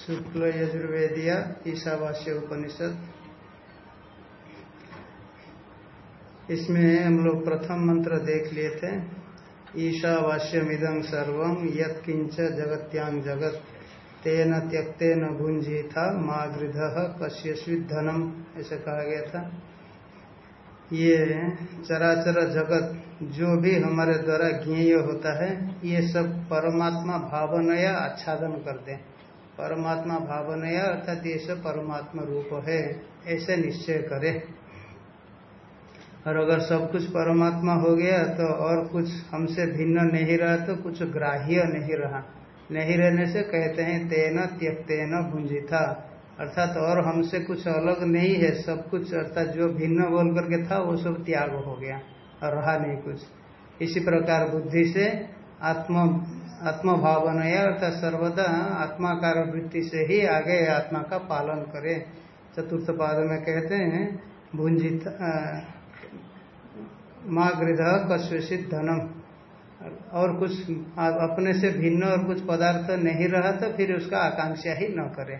शुक्ल यजुर्वेदिया, ईशावास्य उपनिषद। इसमें हम लोग प्रथम मंत्र देख लिए थे, ईशावास्यमिदं सर्वम यत्किंच जगत्यांग जगत, तेन त्यक्तेन भुंजी था माँ गृध कश्य धनम ऐसा कहा गया था। ये चराचर जगत, जो भी हमारे द्वारा ज्ञेय होता है, ये सब परमात्मा भावनया आच्छादन करते हैं। परमात्मा भावनया अर्थात ये सब परमात्मा रूप है, ऐसे निश्चय करे। और अगर सब कुछ परमात्मा हो गया तो और कुछ हमसे भिन्न नहीं रहा तो कुछ ग्राह्य नहीं रहा। नहीं रहने से कहते हैं, तेन त्यक्तेन भुंजिता। अर्थात और हमसे कुछ अलग नहीं है, सब कुछ, अर्थात जो भिन्न बोल करके था, वो सब त्याग हो गया, और रहा नहीं कुछ। इसी प्रकार बुद्धि से आत्म आत्मभावनया अर्थात सर्वदा आत्माकार वृत्ति से ही आगे आत्मा का पालन करे। चतुर्थ पाद में कहते हैं, भुंजित माँ गृध कश्वसित धनम। और कुछ अपने से भिन्न और कुछ पदार्थ नहीं रहा तो फिर उसका आकांक्षा ही न करे।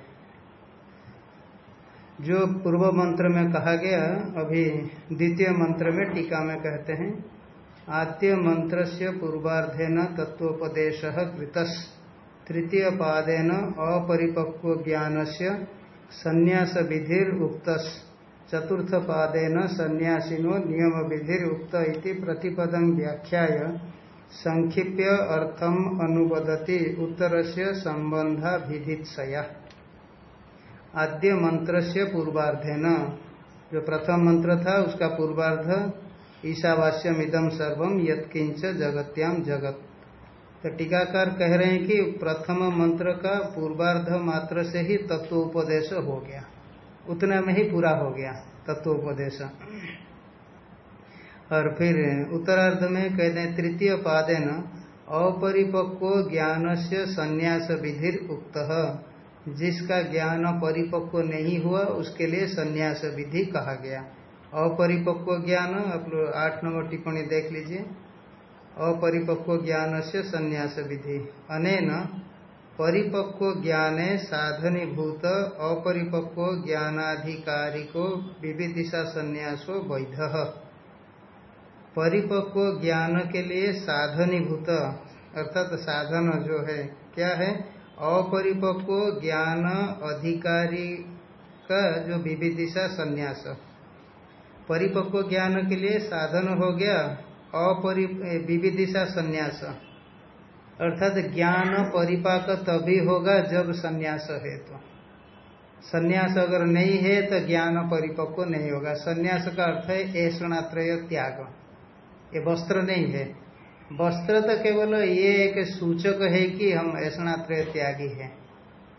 जो पूर्व मंत्र में कहा गया, अभी द्वितीय मंत्र में टीका में कहते हैं आद्य मंत्र से पूर्वाधेन तत्वोपदेश तृतीय पादेन अपरिपक्व ज्ञान से संन्यास विधिर उक्त चतुर्थ पादेन संन्यासिनो नियम इति प्रतिपदं व्याख्याय। संक्षिप्य अर्थम अनुवदति उत्तर से संबंधा विधित्सया आद्य मंत्र से पूर्वार्धेन। जो प्रथम मंत्र था, उसका पूर्वार्ध ईशावास्यम इदम सर्वम यत्किंच जगत्याम जगत। तो टीकाकार कह रहे हैं कि प्रथम मंत्र का पूर्वार्ध मात्र से ही तत्वोपदेश हो गया। उतना में ही पूरा हो गया तत्वोपदेश। और फिर उत्तरार्ध में कहते हैं, तृतीय पादेन, अपरिपक्व ज्ञान से संन्यास विधि उक्त। जिसका ज्ञान परिपक्व नहीं हुआ, उसके लिए संन्यास विधि कहा गया। अपरिपक्व ज्ञान, आप लोग आठ नंबर टिप्पणी देख लीजिए। अपरिपक्व ज्ञान से संन्यास विधि अनेन, परिपक्व ज्ञाने साधनीभूत, अपरिपक्व ज्ञानाधिकारी ज्ञानाधिकारिको विविदिशा संन्यासो वैध। परिपक्व ज्ञान के लिए साधनीभूत, अर्थात साधन जो है, क्या है? अपरिपक्व ज्ञान अधिकारी का जो विविदिशा संन्यास। परिपक्व ज्ञान के लिए साधन हो गया, अपरि विविदिशा संन्यास। अर्थात ज्ञान परिपाक तभी होगा जब संन्यास है तो संन्यास अगर नहीं है तो ज्ञान परिपक्व नहीं होगा। संन्यास का अर्थ है ऐषणात्रय त्याग। ये वस्त्र नहीं है। वस्त्र तो केवल ये एक सूचक है कि हम ऐषणात्रय त्यागी है।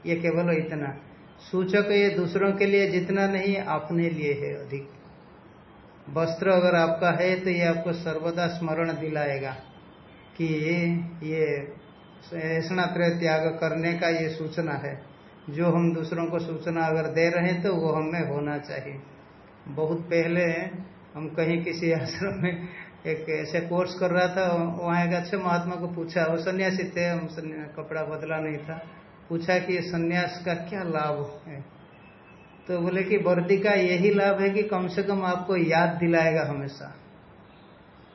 ये केवल इतना। सूचक ये दूसरों के लिए जितना नहीं, अपने लिए है अधिक। वस्त्र अगर आपका है तो ये आपको सर्वदा स्मरण दिलाएगा कि ये ऐसणात्रय त्याग करने का ये सूचना है। जो हम दूसरों को सूचना अगर दे रहे हैं तो वो हमें होना चाहिए। बहुत पहले हम कहीं किसी आश्रम में एक ऐसे कोर्स कर रहा था, वहाँ एक अच्छे महात्मा को पूछा, वो सन्यासी थे, हम कपड़ा बदला नहीं था। पूछा कि ये सन्यास का क्या लाभ है? तो बोले कि वर्दी का यही लाभ है कि कम से कम आपको याद दिलाएगा हमेशा।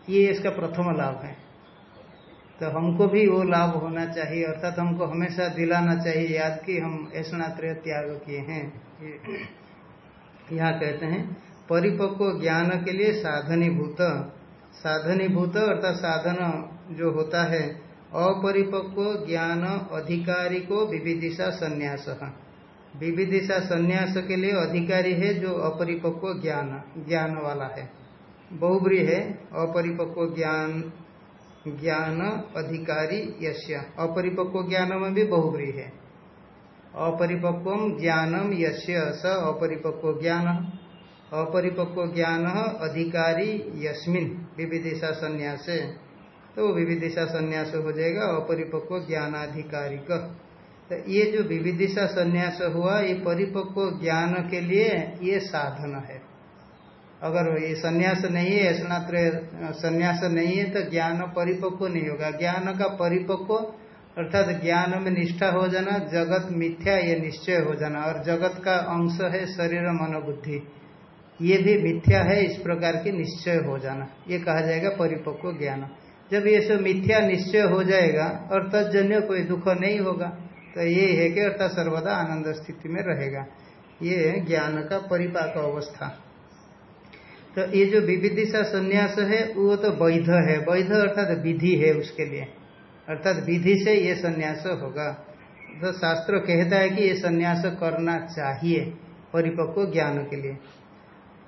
ये इसका प्रथम लाभ है। तो हमको भी वो लाभ होना चाहिए, अर्थात हमको हमेशा दिलाना चाहिए याद कि हम ऐसणात्रय त्याग किए हैं। यहाँ कहते हैं, परिपक्व ज्ञान के लिए साधनीभूत साधनीभूत अर्थात साधन जो होता है, अपरिपक्व ज्ञान अधिकारी को विविदिशा संन्यास। विविदिशा संन्यास के लिए अधिकारी है जो अपरिपक्व ज्ञान ज्ञान वाला है। बहुब्री है, अपरिपक्व ज्ञान ज्ञान अधिकारी यश्य। अपरिपक्व ज्ञान में भी बहुब्री है। अपरिपक्व ज्ञानम यश्य स अपरिपक्व ज्ञान। अपरिपक्व ज्ञान अधिकारी यस्मिन। विविदिशा संन्यास। तो विविदिशा संन्यास हो जाएगा अपरिपक्व ज्ञानाधिकारी का तो ये जो विविधिशा संन्यास हुआ, ये परिपक्व ज्ञान के लिए ये साधन है। अगर ये संन्यास नहीं है स्नात्र संन्यास नहीं है तो ज्ञान परिपक्व नहीं होगा। ज्ञान का परिपक्व, अर्थात ज्ञान में निष्ठा हो जाना, जगत मिथ्या, ये निश्चय हो जाना। और जगत का अंश है शरीर मनोबुद्धि ये भी मिथ्या है, इस प्रकार की निश्चय हो जाना। ये कहा जाएगा परिपक्व ज्ञान। जब ये सब मिथ्या निश्चय हो जाएगा और तजन्य कोई दुख नहीं होगा। तो ये है कि अर्थात सर्वदा आनंद स्थिति में रहेगा। ये ज्ञान का परिपाक अवस्था। तो ये जो विविधिशा संन्यास है, वो तो वैध है। वैध अर्थात विधि है उसके लिए। अर्थात विधि से ये संन्यास होगा। तो शास्त्र कहता है कि ये संन्यास करना चाहिए परिपक्व ज्ञान के लिए।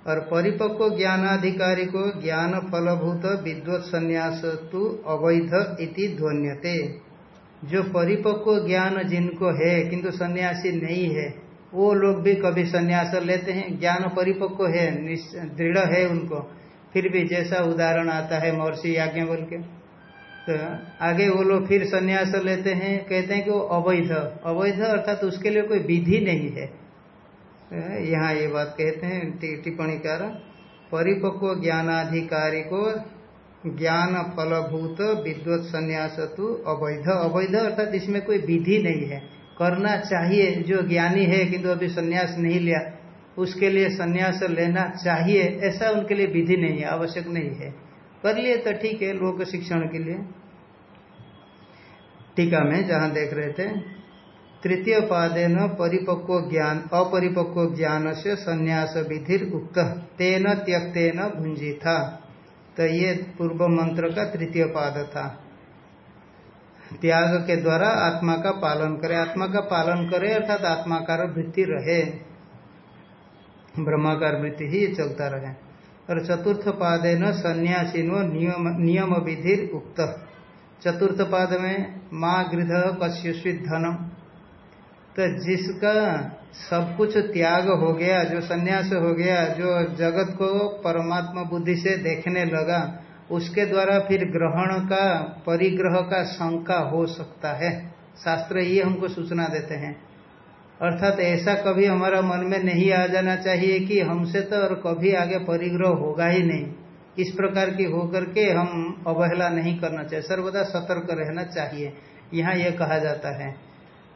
और परिपक्व ज्ञानाधिकारी को ज्ञान फलभूत विद्वत संन्यास तो अवैध इति ध्वन्यते। जो परिपक्व ज्ञान जिनको है, किंतु सन्यासी नहीं है, वो लोग भी कभी संन्यास लेते हैं। ज्ञान परिपक्व है दृढ़ है उनको। फिर भी जैसा उदाहरण आता है महर्षि याज्ञ बोल के। तो आगे वो लोग फिर सन्यास लेते हैं, कहते हैं कि वो अवैध। अवैध अर्थात तो उसके लिए कोई विधि नहीं है। यहाँ ये बात कहते हैं टिप्पणी कार परिपक्व ज्ञानाधिकारी को ज्ञान फलभूत विद्वत संन्यास तो अवैध। अवैध अर्थात इसमें कोई विधि नहीं है। करना चाहिए, जो ज्ञानी है, किंतु अभी संन्यास नहीं लिया, उसके लिए संन्यास लेना चाहिए, ऐसा उनके लिए विधि नहीं है, आवश्यक नहीं है। कर लिए तो ठीक है, लोक शिक्षण के लिए। टीका में जहाँ देख रहे थे तृतीय पादे न परिपक्व ज्ञान, अपरिपक्व ज्ञान से संन्यास विधि उक्त, तेन त्यक्तेन भुंजी था तो ये पूर्व मंत्र का तृतीय पाद था। त्याग के द्वारा आत्मा का पालन करे, आत्मा का पालन करे अर्थात आत्माकार वृत्ति रहे। ब्रह्माकार वृत्ति ही चलता रहे। और चतुर्थ पादे न सन्यासीनो नियम नियम विधि उक्त। चतुर्थ पाद में माँ गृध कश्यस्वित धनम। तो जिसका सब कुछ त्याग हो गया, जो सन्यास हो गया, जो जगत को परमात्मा बुद्धि से देखने लगा, उसके द्वारा फिर ग्रहण का, परिग्रह का शंका हो सकता है। शास्त्र ये हमको सूचना देते हैं। अर्थात ऐसा कभी हमारा मन में नहीं आ जाना चाहिए कि हमसे तो और कभी आगे परिग्रह होगा ही नहीं। इस प्रकार की होकर के हम अवहेला नहीं करना चाहिए। सर्वदा सतर्क रहना चाहिए। यहाँ यह कहा जाता है।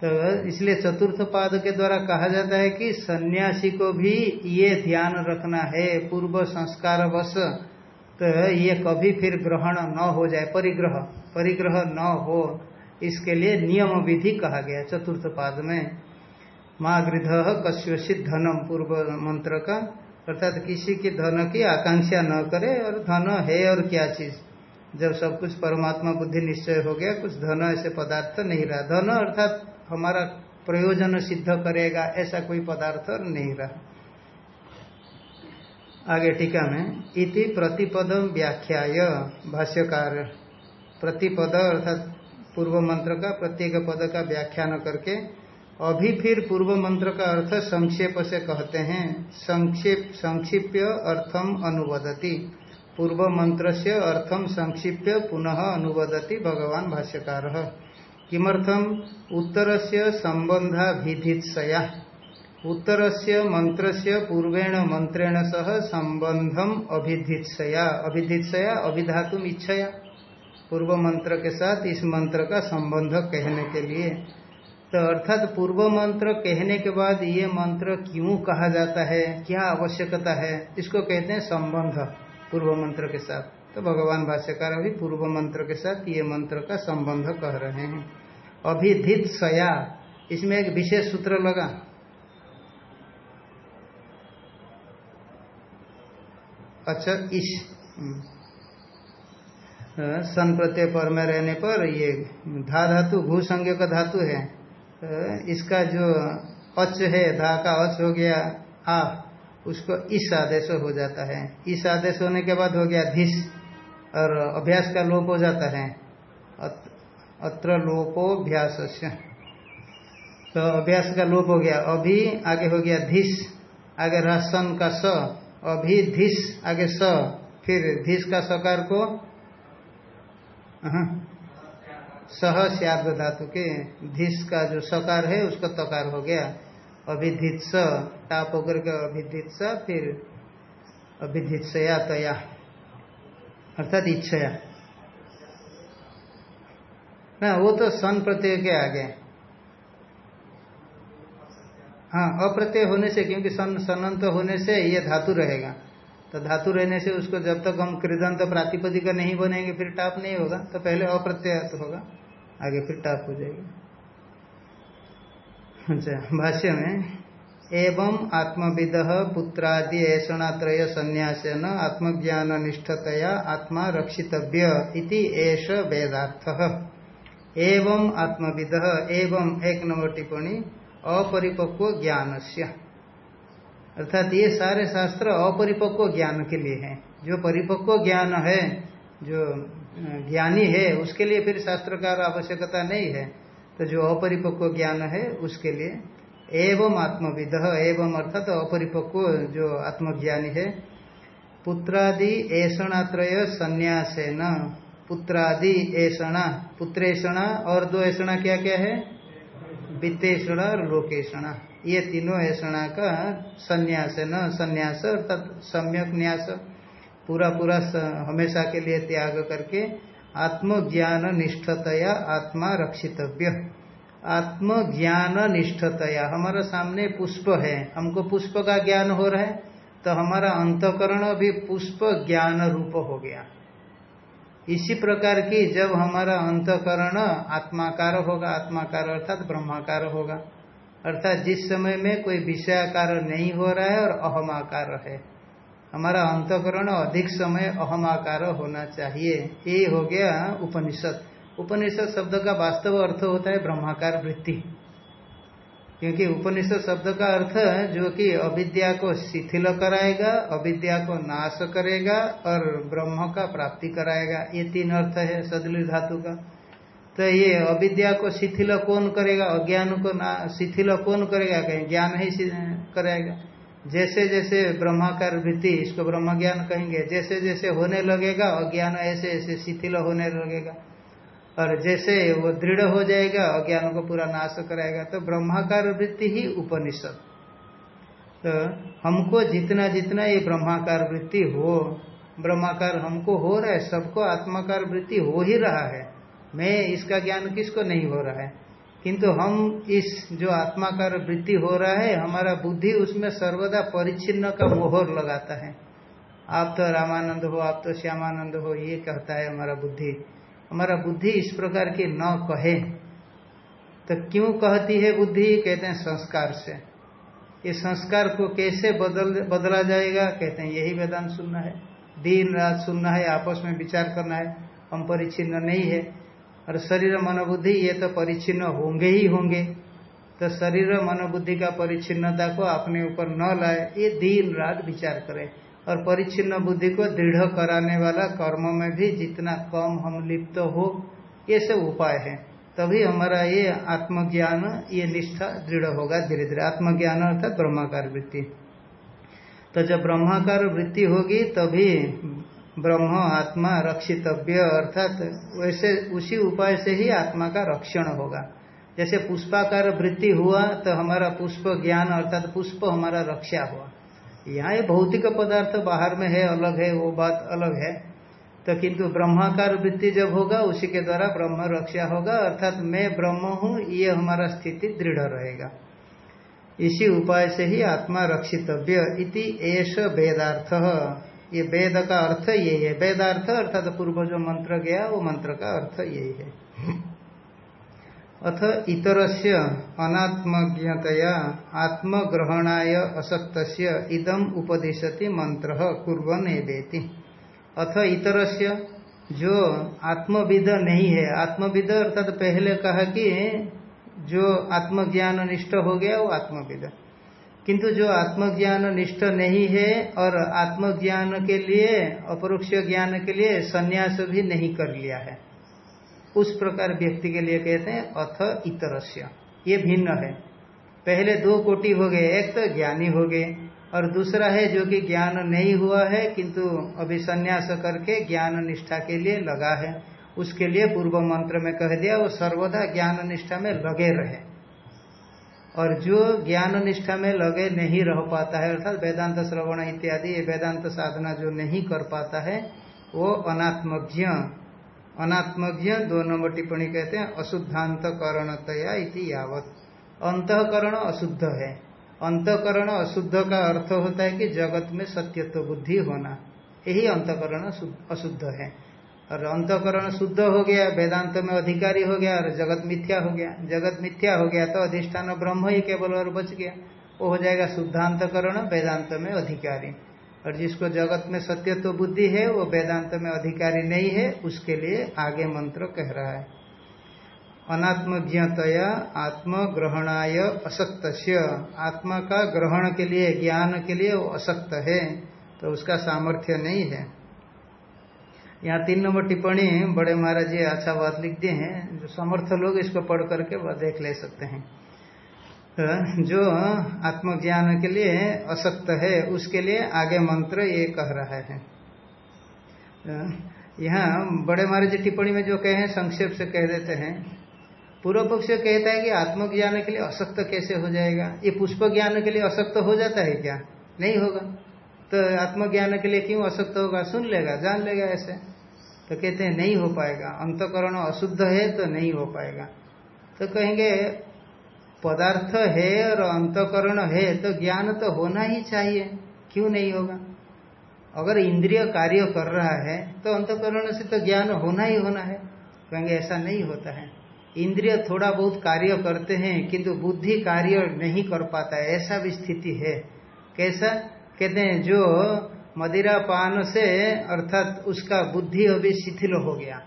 तो इसलिए चतुर्थ पाद के द्वारा कहा जाता है कि सन्यासी को भी ये ध्यान रखना है, पूर्व संस्कार वश तो ये कभी फिर ग्रहण न हो जाए, परिग्रह परिग्रह न हो, इसके लिए नियम विधि कहा गया चतुर्थ पाद में। माँ गृध कश्यसित धनम पूर्व मंत्र का। अर्थात किसी की धन की आकांक्षा न करे और धन है और क्या चीज़। जब सब कुछ परमात्मा बुद्धि निश्चय हो गया, कुछ धन ऐसे पदार्थ नहीं रहा। धन अर्थात हमारा प्रयोजन सिद्ध करेगा, ऐसा कोई पदार्थ नहीं रहा। आगे टीका में, इति प्रतिपद व्याख्याय, भाष्यकार। प्रतिपद अर्थात पूर्व मंत्र का, प्रत्येक पद का व्याख्यान करके, अभी फिर पूर्व मंत्र का अर्थ संक्षेप से कहते हैं। संक्षेप, संक्षिप्य अर्थम अनुवदति। पूर्व मंत्र से अर्थम संक्षिप्य पुनः अनुवदति भगवान भाष्यकार। किमर्थम? उत्तर से संबंधाभिधित्सया उत्तर से मंत्र से पूर्वेण मंत्रेण सह संबंधम अभिधित्सया। अभिधित्सया अभिधातुम इच्छया। पूर्व मंत्र के साथ इस मंत्र का संबंध कहने के लिए। तो अर्थात पूर्व मंत्र कहने के बाद ये मंत्र क्यों कहा जाता है? क्या आवश्यकता है? इसको कहते हैं संबंध पूर्व मंत्र के साथ। तो भगवान भाष्यकार अभी पूर्व मंत्र के साथ ये मंत्र का संबंध कह रहे हैं। अभिधित सया इसमें एक विशेष सूत्र लगा। अच्छा इस हम्म। सन प्रत्यय पर में रहने पर ये धा धातु, भू संज्ञ का धातु है। इसका जो अच है, धा का अच हो गया, आ, उसको इस आदेश हो जाता है। इस आदेश होने के बाद हो गया धिस, और अभ्यास का लोप हो जाता है। अत्र लोपोभ्यास तो अभ्यास का लोप हो गया। अभी आगे हो गया धिस, आगे राशन का स, अभी धिस, आगे स, फिर धिस का सकार को सह श्याद धातु के, धिस का जो सकार है उसका तकार हो गया। अभिधित टाप होकर के अभिधित फिर अभिधित्सया तया। अर्थात इच्छया। ना वो तो सन प्रत्यय के आगे। हाँ अप्रत्यय होने से, क्योंकि सन, सनंत होने से ये धातु रहेगा। तो धातु रहने से उसको जब तक हम कृदंत प्रातिपदिक नहीं बनेंगे, फिर टाप नहीं होगा। तो पहले अप्रत्यय होगा, आगे फिर टाप हो जाएगा। अच्छा भाष्य में, एवं आत्मविद पुत्रादि ऐषणात्रय संन्यासन आत्मज्ञान निष्ठतया आत्मा रक्षितव्य इति एष वेदार्थ। एवं आत्मविद, एवं एक नंबर टिप्पणी, अपरिपक्व ज्ञान अर्थात ये सारे शास्त्र अपरिपक्व ज्ञान के लिए हैं। जो परिपक्व ज्ञान है, जो ज्ञानी है, उसके लिए फिर शास्त्र का आवश्यकता नहीं है। तो जो अपरिपक्व ज्ञान है, उसके लिए एवं आत्मविद, एवं अर्थात तो अपरिपक्व जो आत्मज्ञानी है, पुत्रादि ऐषणात्रय संन्यास न पुत्रादि ऐषणा, पुत्रेषणा और दो ऐषणा क्या क्या है? वित्तेषणा और लोकेषणा। ये तीनों ऐषणा का संन्यास न संन्यास अर्थात सम्यक न्यास। पूरा पूरा हमेशा के लिए त्याग करके आत्मज्ञान निष्ठतया आत्मा रक्षितव्य। आत्मज्ञान निष्ठतया। हमारा सामने पुष्प है। हमको पुष्प का ज्ञान हो रहा है तो हमारा अंतकरण भी पुष्प ज्ञान रूप हो गया। इसी प्रकार की जब हमारा अंतकरण आत्माकार होगा, आत्माकार अर्थात ब्रह्माकार होगा। अर्थात जिस समय में कोई विषयाकार नहीं हो रहा है और अहमाकार है। हमारा अंतकरण अधिक समय अहमाकार होना चाहिए। ये हो गया उपनिषद। उपनिषद शब्द का वास्तव अर्थ होता है ब्रह्माकार वृत्ति। क्योंकि उपनिषद शब्द का अर्थ जो कि अविद्या को शिथिल कराएगा, अविद्या को नाश करेगा और ब्रह्म का प्राप्ति कराएगा। ये तीन अर्थ है सदली धातु का। तो ये अविद्या को शिथिल कौन करेगा? अज्ञान को ना, शिथिल कौन करेगा? कहीं ज्ञान ही कराएगा। जैसे जैसे ब्रह्माकार वृत्ति, इसको ब्रह्म ज्ञान कहेंगे। जैसे जैसे होने लगेगा, अज्ञान ऐसे ऐसे शिथिल होने लगेगा। और जैसे वो दृढ़ हो जाएगा, अज्ञान को पूरा नाश कराएगा तो ब्रह्माकार वृत्ति ही उपनिषद। तो हमको जितना जितना ये ब्रह्माकार वृत्ति हो, ब्रह्माकार हमको हो रहा है, सबको आत्माकार वृत्ति हो ही रहा है। मैं इसका ज्ञान किसको नहीं हो रहा है? किंतु हम इस जो आत्माकार वृत्ति हो रहा है, हमारा बुद्धि उसमें सर्वदा परिच्छिन्न का मोहर लगाता है। आप तो रामानंद हो, आप तो श्यामानंद हो, ये कहता है हमारा बुद्धि। हमारा बुद्धि इस प्रकार की न कहे तो क्यों कहती है बुद्धि? कहते हैं संस्कार से। ये संस्कार को कैसे बदल, बदला जाएगा? कहते हैं यही वेदांत सुनना है। दिन, रात सुनना है, आपस में विचार करना है, हम परिच्छिन्न नहीं है। और शरीर, मनोबुद्धि ये तो परिच्छिन्न होंगे ही होंगे। तो शरीर, मनोबुद्धि का परिच्छिन्नता को अपने ऊपर न लाए, ये दिन, रात विचार करें। और परिच्छिन्न बुद्धि को दृढ़ कराने वाला कर्म में भी जितना कम हम लिप्त हो, ये सब उपाय है। तभी हमारा ये आत्मज्ञान, ये निष्ठा दृढ़ होगा धीरे धीरे। आत्मज्ञान अर्थात ब्रह्माकार वृत्ति। तो जब ब्रह्माकार वृत्ति होगी, तभी ब्रह्म, आत्मा, रक्षितव्य अर्थात वैसे उसी उपाय से ही आत्मा का रक्षण होगा। जैसे पुष्पाकार वृत्ति हुआ तो हमारा पुष्प ज्ञान अर्थात पुष्प हमारा रक्षा हुआ। यहाँ ये भौतिक पदार्थ बाहर में है, अलग है, वो बात अलग है। तो किंतु ब्रह्माकार वृत्ति जब होगा, उसी के द्वारा ब्रह्म रक्षा होगा, अर्थात मैं ब्रह्म हूँ, ये हमारा स्थिति दृढ़ रहेगा। इसी उपाय से ही आत्मा रक्षितव्य इति एष वेदार्थ। ये वेद का अर्थ यही है। वेदार्थ अर्थात पूर्व जो मंत्र गया, वो मंत्र का अर्थ यही है। अथ इतरस्य अनात्मज्ञतया आत्मग्रहणाय असक्त इदम उपदेशति मंत्र कुर्वन एदेति अथ इतरस्य जो आत्मविद नहीं है, आत्मविद अर्थात पहले कहा कि जो आत्मज्ञान निष्ठ हो गया, वो आत्मविद। किंतु जो आत्मज्ञान निष्ठ नहीं है और आत्मज्ञान के लिए, अपरोक्ष ज्ञान के लिए संन्यास भी नहीं कर लिया है। उस प्रकार व्यक्ति के लिए कहते हैं अथ इतरस्य। ये भिन्न है। पहले दो कोटि हो गए, एक तो ज्ञानी हो गए और दूसरा है जो कि ज्ञान नहीं हुआ है, किंतु अभी संन्यास करके ज्ञान निष्ठा के लिए लगा है। उसके लिए पूर्व मंत्र में कह दिया, वो सर्वदा ज्ञान निष्ठा में लगे रहे। और जो ज्ञान निष्ठा में लगे नहीं रह पाता है, अर्थात वेदांत श्रवण इत्यादि वेदांत साधना जो नहीं कर पाता है, वो अनात्मज्ञ अनात्मज्ञ दो नंबर टिप्पणी कहते हैं अशुद्धांत करणतया इति यावत। अंतकरण अशुद्ध है। अंतकरण अशुद्ध का अर्थ होता है कि जगत में सत्यत्व बुद्धि होना। यही अंतकरण अशुद्ध है। और अंतकरण शुद्ध हो गया, वेदांत में अधिकारी हो गया, और जगत मिथ्या हो गया। जगत मिथ्या हो गया तो अधिष्ठान ब्रह्म ही केवल और बच गया। वो हो जाएगा शुद्धांतकरण, वेदांत में अधिकारी। और जिसको जगत में सत्य तो बुद्धि है, वो वेदांत में अधिकारी नहीं है, उसके लिए आगे मंत्र कह रहा है। अनात्मज्ञतया आत्म ग्रहणाय असक्त आत्मा का ग्रहण के लिए, ज्ञान के लिए वो असक्त है तो उसका सामर्थ्य नहीं है। यहाँ तीन नंबर टिप्पणी बड़े महाराज जी अच्छा बात लिख दिए हैं, जो समर्थ लोग इसको पढ़ करके देख ले सकते हैं। जो आत्मज्ञान के लिए असक्त है, उसके लिए आगे मंत्र ये कह रहा है। यहाँ बड़े महाराज टिप्पणी में जो कहे हैं, संक्षेप से कह देते हैं। पूर्व पक्ष कहता है कि आत्मज्ञान के लिए असक्त कैसे हो जाएगा? ये पुष्प ज्ञान के लिए असक्त हो जाता है क्या? नहीं होगा। तो आत्मज्ञान के लिए क्यों असक्त होगा? सुन लेगा, जान लेगा ऐसे। तो कहते हैं, नहीं हो पाएगा। अंतकरण अशुद्ध है तो नहीं हो पाएगा। तो कहेंगे पदार्थ है और अंतकरण है तो ज्ञान तो होना ही चाहिए। क्यों नहीं होगा? अगर इंद्रिय कार्य कर रहा है तो अंतकरण से तो ज्ञान होना ही होना है। कहेंगे, ऐसा नहीं होता है। इंद्रिय थोड़ा बहुत कार्य करते हैं, किंतु बुद्धि कार्य नहीं कर पाता है। ऐसा भी स्थिति है। कैसा? कहते हैं, जो मदिरा पान से, अर्थात उसका बुद्धि अभी शिथिल हो गया।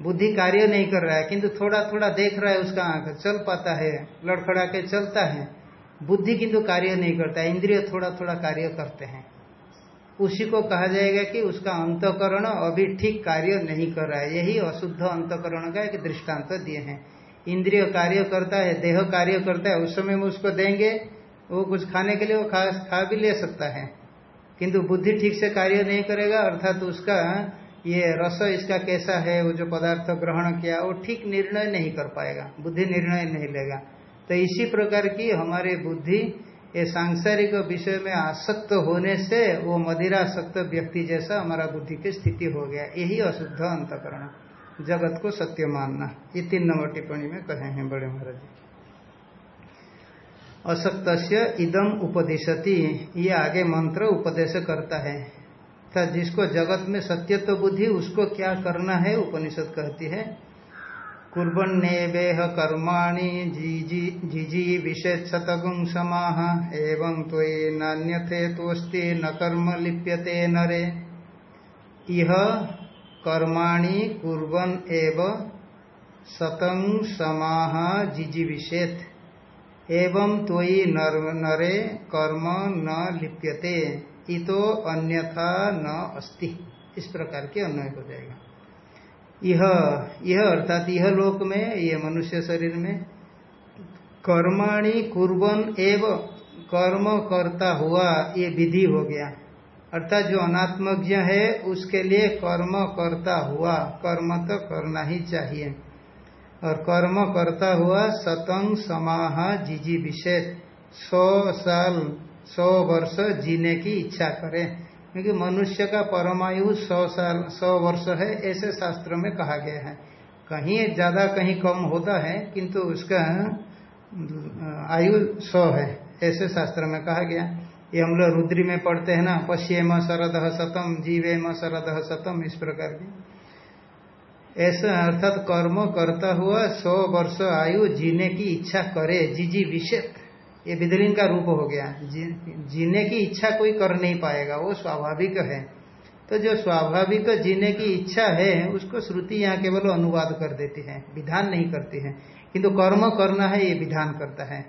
बुद्धि कार्य नहीं कर रहा है, किंतु थोड़ा थोड़ा देख रहा है उसका आँख, चल पाता है, लड़खड़ा के चलता है। बुद्धि किंतु कार्य नहीं करता है इंद्रिय थोड़ा थोड़ा कार्य करते हैं। उसी को कहा जाएगा कि उसका अंतकरण अभी ठीक कार्य नहीं कर रहा है। यही अशुद्ध अंतकरण का एक दृष्टांत दिए हैं। इंद्रिय कार्य करता है, देह कार्य करता है, उस समय में उसको देंगे, वो कुछ खाने के लिए वो खा खा भी ले सकता है। किंतु बुद्धि ठीक से कार्य नहीं करेगा, अर्थात तो उसका ये रस इसका कैसा है, वो जो पदार्थ ग्रहण किया, वो ठीक निर्णय नहीं कर पाएगा, बुद्धि निर्णय नहीं लेगा। तो इसी प्रकार की हमारी बुद्धि ये सांसारिक विषय में आसक्त होने से वो मदिरासक्त व्यक्ति जैसा हमारा बुद्धि की स्थिति हो गया। यही अशुद्ध अंतकरण, जगत को सत्य मानना। ये तीन नंबर टिप्पणी में कहे हैं बड़े महाराज असक्त इदम उपदेशति, ये आगे मंत्र उपदेश करता है। था, जिसको जगत में सत्यत्व बुद्धि, उसको क्या करना है? उपनिषद कहती है कुर्बन्नेवेह कर्माणि जिजी विषेक्षतगुं समाह, एवं त्वयि नान्यथे तोस्ति न कर्म लिप्यते नरे। इह कर्माणि कुर्बन एव सतंग समाह जिजी विषेथ एवं तोयी नरे कर्म न लिप्यते। इतो अन्यथा न अस्ति। इस प्रकार के अन्वय हो जाएगा। यह यह अर्थात यह लोक में, ये मनुष्य शरीर में, कर्माणि कुर्बन एव कर्म करता हुआ, ये विधि हो गया। अर्थात जो अनात्मज्ञ है, उसके लिए कर्म करता हुआ, कर्म तो करना ही चाहिए। और कर्म करता हुआ, सतंग समाह जीजी विषय सौ साल सौ वर्ष जीने की इच्छा करे। क्योंकि मनुष्य का परमायु सौ साल, सौ वर्ष है, ऐसे शास्त्र में कहा गया है। कहीं ज़्यादा कहीं कम होता है, किंतु उसका आयु सौ है, ऐसे शास्त्र में कहा गया। ये हम लोग रुद्री में पढ़ते हैं ना पश्चिम शरद शतम जीवे शरद शतम, इस प्रकार की। ऐसा अर्थात कर्म करता हुआ सौ वर्ष आयु जीने की इच्छा करे, जी जी विषेत ये विदलिंग का रूप हो गया। जी, जीने की इच्छा कोई कर नहीं पाएगा वो स्वाभाविक है। तो जो स्वाभाविक जीने की इच्छा है उसको श्रुति यहाँ केवल अनुवाद कर देती है विधान नहीं करती है। किंतु तो कर्म करना है ये विधान करता है।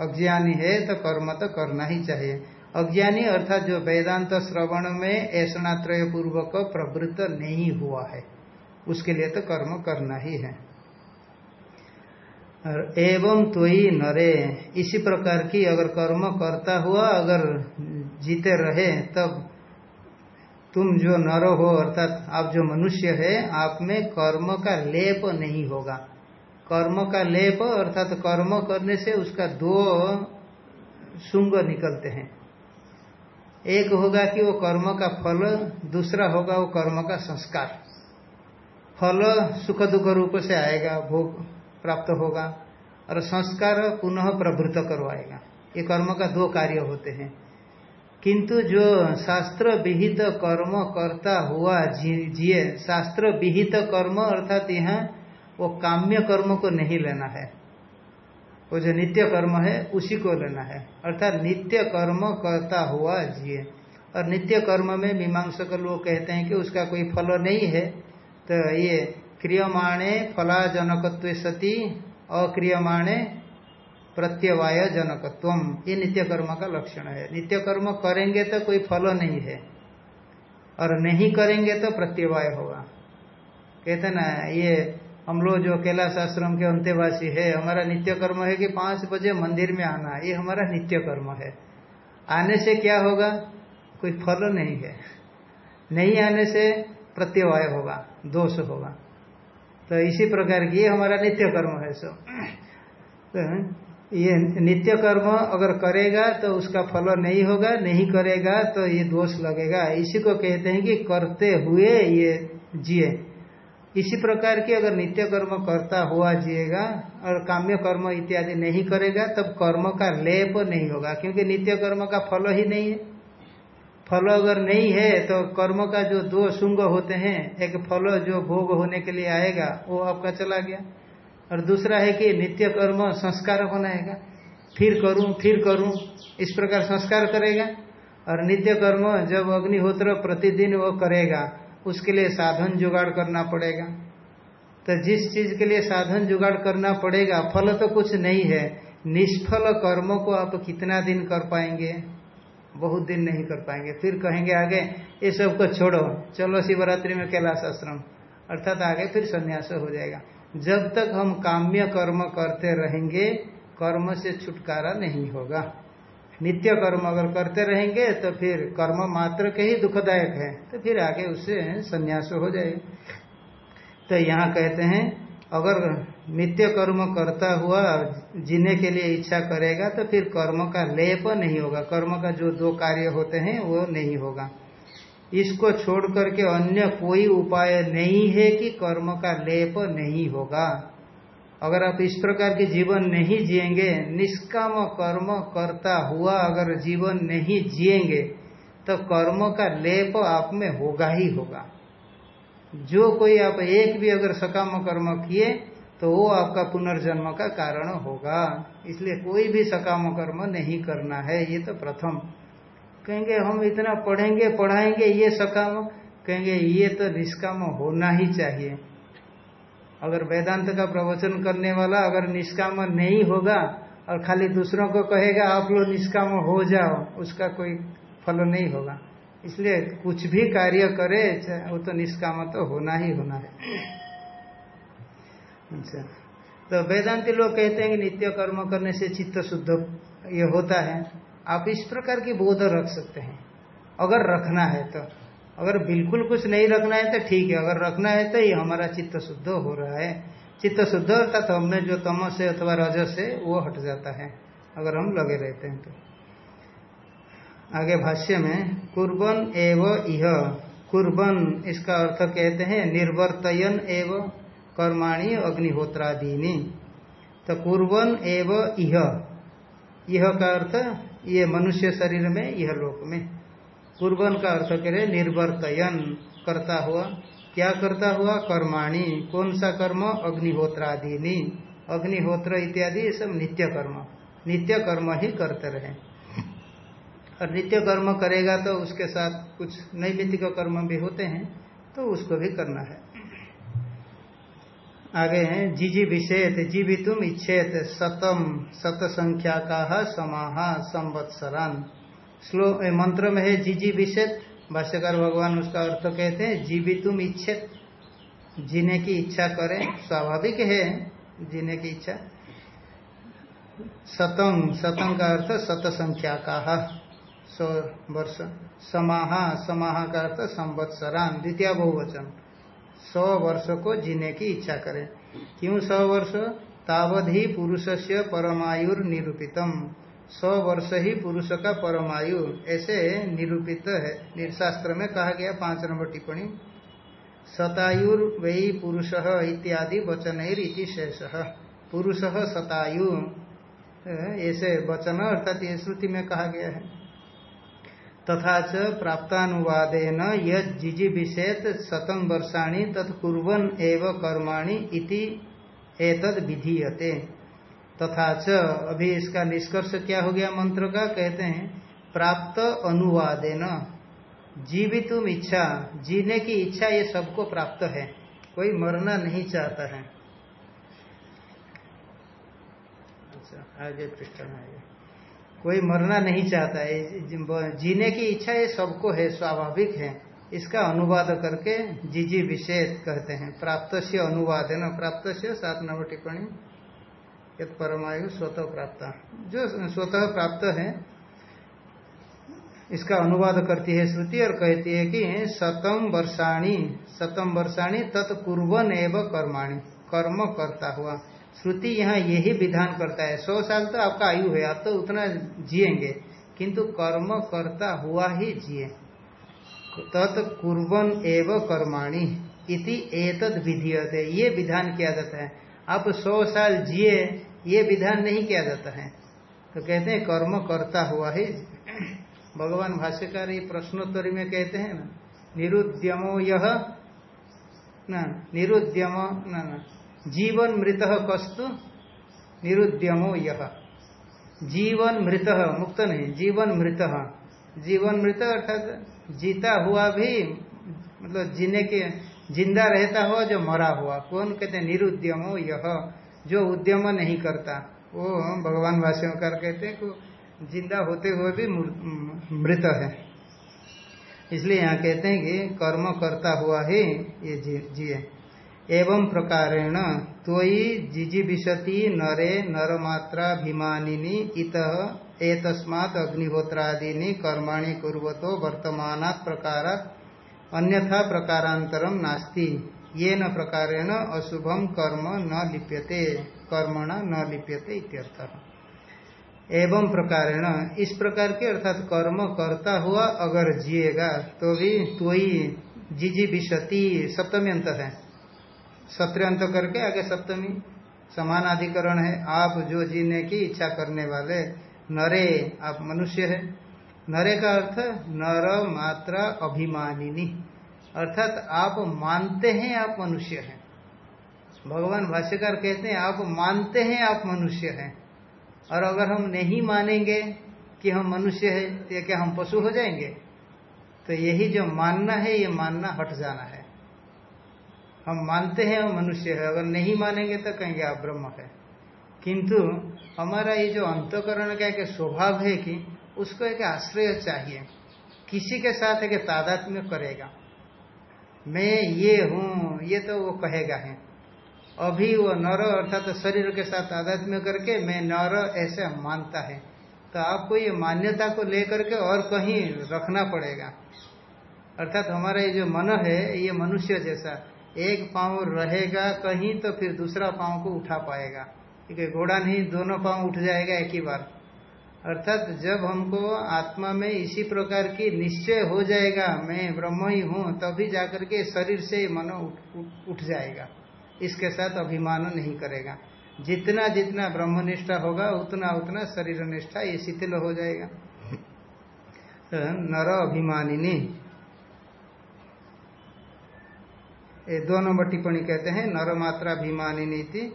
अज्ञानी है तो कर्म तो करना ही चाहिए। अज्ञानी अर्थात जो वेदांत श्रवण में ऐसनात्रय पूर्वक प्रवृत्त नहीं हुआ है उसके लिए तो कर्म करना ही है। और एवं ही नरे। इसी प्रकार की अगर कर्म करता हुआ अगर जीते रहे, तब तुम जो नर हो, अर्थात आप जो मनुष्य है, आप में कर्म का लेप नहीं होगा। कर्म का लेप, अर्थात कर्म करने से उसका दो शुंग निकलते हैं। एक होगा कि वो कर्म का फल, दूसरा होगा वो कर्म का संस्कार। फल सुख दुख रूप से आएगा, भोग प्राप्त होगा और संस्कार पुनः प्रवृत्त करवाएगा। ये कर्म का दो कार्य होते हैं। किंतु जो शास्त्र विहित कर्म करता हुआ जिए शास्त्र विहित कर्म अर्थात यहाँ वो काम्य कर्म को नहीं लेना है। वो जो नित्य कर्म है, उसी को लेना है। अर्थात नित्य कर्म करता हुआ जिए। और नित्य कर्म में मीमांसक लोग कहते हैं कि उसका कोई फल नहीं है तो ये क्रियमाणे फलाजनकत्व सती, अक्रियमाणे प्रत्यवाय जनकत्व ये नित्य कर्म का लक्षण है। नित्य कर्म करेंगे तो कोई फल नहीं है। और नहीं करेंगे तो प्रत्यवाय होगा। कहते ना, ये हम लोग जो कैलाश आश्रम के अंत्यवासी है, हमारा नित्य कर्म है कि पाँच बजे मंदिर में आना। ये हमारा नित्य कर्म है। आने से क्या होगा? कोई फल नहीं है। नहीं आने से प्रत्यवाय होगा, दोष होगा। तो इसी प्रकार की ये हमारा नित्य कर्म है सो। तो ये नित्य कर्म अगर करेगा तो उसका फल नहीं होगा, नहीं करेगा तो ये दोष लगेगा। इसी को कहते हैं कि करते हुए ये जिए। इसी प्रकार की अगर नित्य कर्म करता हुआ जिएगा और काम्य कर्म इत्यादि नहीं करेगा, तब कर्म का लेप नहीं होगा, क्योंकि नित्य कर्म का फल ही नहीं है। फल अगर नहीं है तो कर्म का जो दो शुंग होते हैं, एक फल जो भोग होने के लिए आएगा, वो आपका चला गया। और दूसरा है कि नित्य कर्म संस्कार बनाएगा। फिर करूँ फिर करूँ, इस प्रकार संस्कार करेगा। और नित्य कर्म जब अग्निहोत्र प्रतिदिन वो करेगा, उसके लिए साधन जुगाड़ करना पड़ेगा। तो जिस चीज़ के लिए साधन जुगाड़ करना पड़ेगा, फल तो कुछ नहीं है। निष्फल कर्मों को आप कितना दिन कर पाएँगे? बहुत दिन नहीं कर पाएँगे। फिर कहेंगे आगे, ये सबको छोड़ो। चलो शिवरात्रि में कैलाश आश्रम। अर्थात आगे फिर संन्यास हो जाएगा। जब तक हम काम्य कर्म करते रहेंगे, कर्म से छुटकारा नहीं होगा। नित्य कर्म अगर करते रहेंगे तो फिर कर्म मात्र के ही दुखदायक है। तो फिर आगे उससे संन्यास हो जाएगा। तो यहाँ कहते हैं, अगर नित्य कर्म करता हुआ जीने के लिए इच्छा करेगा तो फिर कर्म का लेप नहीं होगा। कर्म का जो दो कार्य होते हैं, वो नहीं होगा। इसको छोड़ करके अन्य कोई उपाय नहीं है कि कर्म का लेप नहीं होगा। अगर आप इस प्रकार के जीवन नहीं जिएँगे, निष्काम कर्म करता हुआ अगर जीवन नहीं जिएँगे तो कर्म का लेप आप में होगा ही होगा। जो कोई आप एक भी अगर सकाम कर्म किए तो वो आपका पुनर्जन्म का कारण होगा। इसलिए कोई भी सकाम कर्म नहीं करना है, ये तो प्रथम। कहेंगे, हम इतना पढ़ेंगे, पढ़ाएँगे ये सकाम। कहेंगे, ये तो निष्काम होना ही चाहिए। अगर वेदांत का प्रवचन करने वाला अगर निष्काम नहीं होगा और खाली दूसरों को कहेगा, आप लोग निष्काम हो जाओ, उसका कोई फल नहीं होगा। इसलिए कुछ भी कार्य करे वो तो निष्काम तो होना ही होना है। अच्छा। तो वेदांति लोग कहते हैं कि नित्य कर्म करने से चित्त शुद्ध ये होता है। आप इस प्रकार की बोध रख सकते हैं। अगर रखना है तो। अगर बिल्कुल कुछ नहीं रखना है तो ठीक है। अगर रखना है तो ये हमारा चित्त शुद्ध हो रहा है। चित्त शुद्ध अर्थात तो हमने जो तमस से अथवा रजस से वो हट जाता है। अगर हम लगे रहते हैं तो। आगे भाष्य में, कुर्बन एव इह। कुर्बन इसका अर्थ कहते हैं निर्वर्तयन एव। कर्माणी अग्निहोत्रादीनी। तो कुर्बन एव इह। यह का अर्थ, ये मनुष्य शरीर में यह लोक में। कुर्बन का अर्थ करे निर्वर्तयन करता हुआ। क्या करता हुआ? कर्माणी। कौन सा कर्म? अग्निहोत्रादीनी। अग्निहोत्र इत्यादि, ये सब नित्य कर्म। नित्य कर्म ही करते रहे। और नित्य कर्म करेगा तो उसके साथ कुछ नैमित्तिक कर्म भी होते हैं तो उसको भी करना है। आगे हैं, जीजी विषेत जीवितुम इच्छेत, सतम सत संख्या का समाहा संवत्सरान। श्लो मंत्र में है, जीजी विषेत भाष्यकार भगवान उसका अर्थ कहते हैं, जीवितुम इच्छेत। जीने की इच्छा करें, स्वाभाविक है जीने की इच्छा। शतम शतम का अर्थ सत संख्या का सौ वर्ष। समाहा समाहा का अर्थ संवत्सरान, द्वितीय बहुवचन। सौ वर्ष को जीने की इच्छा करें। क्यों सौ वर्ष? तावधि पुरुष से परमायुर सौ वर्ष ही पुरुष का परमायु। ऐसे निरूपित है। शास्त्र में कहा गया पाँच नंबर टिप्पणी। सतायुर वही पुरुष इत्यादि वचन शेष। पुरुष सतायु। ऐसे वचन अर्थात ये श्रुति में कहा गया है। तथा च प्राप्तानुवादेन यजिजी विषेत वर्षाणी तत्कुर्वन एव कर्माणि इति एतद विधीयते। तथा च, अभी इसका निष्कर्ष क्या हो गया मंत्र का? कहते हैं, प्राप्त अनुवादेन। जीवितुम इच्छा, जीने की इच्छा ये सबको प्राप्त है, कोई मरना नहीं चाहता है। अच्छा आगे पृष्ठ में कोई मरना नहीं चाहता है। जीने की इच्छा ये सबको है, स्वाभाविक है। इसका अनुवाद करके जीजी विशेष कहते हैं। प्राप्त से अनुवाद है ना प्राप्त से सात नंबर टिप्पणी। परमायु स्वतः प्राप्त। जो स्वतः प्राप्त है, इसका अनुवाद करती है श्रुति और कहती है कि सतम वर्षाणी सतम वर्षाणी तत्पूर्वन एवं कर्माणी, कर्म करता हुआ। श्रुति यहाँ यही विधान करता है। सौ साल तो आपका आयु है, आप तो उतना जिएँगे। किंतु कर्म करता हुआ ही जिए। तत्कुर्बन एव कर्माणी इति एतद विधीयते। ये विधान किया जाता है। आप सौ साल जिए, ये विधान नहीं किया जाता है। तो कहते हैं कर्म करता हुआ ही। भगवान भाष्यकार ये प्रश्नोत्तरी में कहते हैं ना, निरुद्यमो यह ना, निरुद्यम, ना ना। जीवन मृत कस्तु निरुद्यमो यह जीवन मृत मुक्त नहीं जीवन मृत जीवन मृत अर्थात जीता हुआ भी मतलब जीने के, ज़िंदा रहता हुआ जो मरा हुआ, कौन कहते हैं? निरुद्यमो यह जो उद्यम नहीं करता, वो भगवान भाष्यकार कहते हैं ज़िंदा होते हुए भी मृत है। इसलिए यहाँ कहते हैं कि कर्म करता हुआ ही ये जिए। एवं प्रकारेण त्वयि जिजीविशति नरे नरमात्राभिमानिनी इत एतस्मात् अग्निहोत्रादीनि कर्माणि कुर्वतो वर्तमान प्रकार अन्यथा प्रकारांतरम नास्ति। ये न प्रकारेण अशुभम कर्म न लिप्यते, कर्मण न लिप्यते इत्यर्थ। एवं प्रकारेण इस प्रकार के अर्थात कर्म करता हुआ अगर जिएगा तो भी त्वयि जिजी विशति सप्तमी अंत करके आगे सप्तमी समान अधिकरण है। आप जो जीने की इच्छा करने वाले, नरे, आप मनुष्य है। नरे का अर्थ, नर मात्रा अभिमानिनी। अर्थात आप मानते हैं आप मनुष्य हैं। भगवान भाष्यकार कहते हैं, आप मानते हैं आप मनुष्य हैं। और अगर हम नहीं मानेंगे कि हम मनुष्य है तो क्या हम पशु हो जाएँगे? तो यही जो मानना है, ये मानना हट जाना है। हम मानते हैं, हम मनुष्य है। अगर नहीं मानेंगे तो कहेंगे, आप ब्रह्म है। किंतु हमारा ये जो अंतकरण का एक स्वभाव है कि उसको एक आश्रय चाहिए। किसी के साथ एक तादात्म्य करेगा। मैं ये हूँ, ये तो वो कहेगा है। अभी वो नर अर्थात तो शरीर के साथ तादात्म्य करके मैं नर ऐसे मानता है। तो आपको ये मान्यता को लेकर के और कहीं रखना पड़ेगा। अर्थात हमारा ये जो मन है, ये मनुष्य जैसा एक पाँव रहेगा कहीं तो फिर दूसरा पाँव को उठा पाएगा। ठीक है घोड़ा नहीं दोनों पाँव उठ जाएगा एक ही बार। अर्थात जब हमको आत्मा में इसी प्रकार की निश्चय हो जाएगा मैं ब्रह्म ही हूँ तभी जाकर के शरीर से मन उठ, उठ जाएगा। इसके साथ अभिमान नहीं करेगा। जितना जितना ब्रह्मनिष्ठा होगा उतना उतना शरीर निष्ठा ये शिथिल हो जाएगा। तो नर अभिमानिनी। ये दो नंबर टिप्पणी कहते हैं, नरमात्रा भीमानी नीति,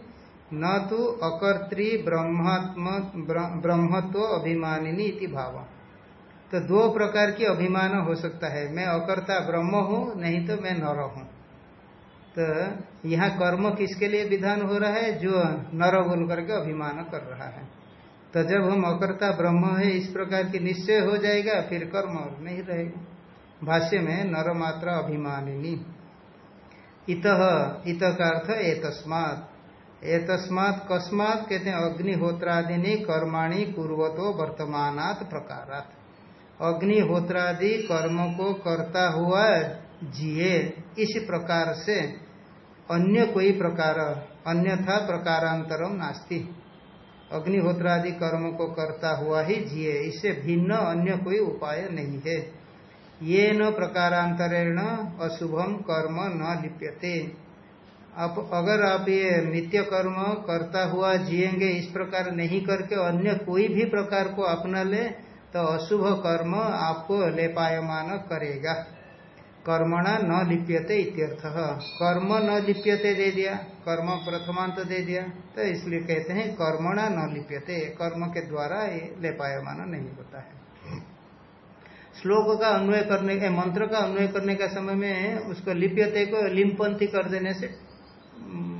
न तो अकर्त्री ब्रह्मात्म ब्रह्मत्व अभिमानिनी इति भाव। तो दो प्रकार की अभिमान हो सकता है, मैं अकर्ता ब्रह्म हूँ, नहीं तो मैं नर हूँ। तो यहाँ कर्म किसके लिए विधान हो रहा है? जो नर बोल करके अभिमान कर रहा है। तो जब हम अकर्ता ब्रह्म है, इस प्रकार की निश्चय हो जाएगा, फिर कर्म नहीं रहेगा। भाष्य में नर मात्रा अभिमानिनी। इत इत का अर्थ एतस्मात। एतस्मात, कस्मात कहते हैं अग्निहोत्रादि कर्माणि पूर्वतो वर्तमानात प्रकारात। अग्निहोत्रादि कर्म को करता हुआ जिए, इस प्रकार से अन्य कोई प्रकार, अन्यथा प्रकारांतरम नास्ति। अग्निहोत्रादि कर्म को करता हुआ ही जिए इससे भिन्न अन्य कोई उपाय नहीं है। ये न प्रकारांतरेण अशुभम कर्म न लिप्यते। आप अगर आप ये नित्य कर्म करता हुआ जिएँगे, इस प्रकार नहीं करके अन्य कोई भी प्रकार को अपना ले तो अशुभ कर्म आपको ले पायमान करेगा। कर्मणा न लिप्यते इत्यर्थ। कर्म न लिप्यते दे दिया, कर्म प्रथमांत दे दिया तो इसलिए कहते हैं कर्मणा न लिप्यते। कर्म के द्वारा ये ले पायमान नहीं होता है। श्लोक का अन्वय करने के मंत्र का अन्वय करने का समय में उसको लिप्यते को लिम्पंथी कर देने से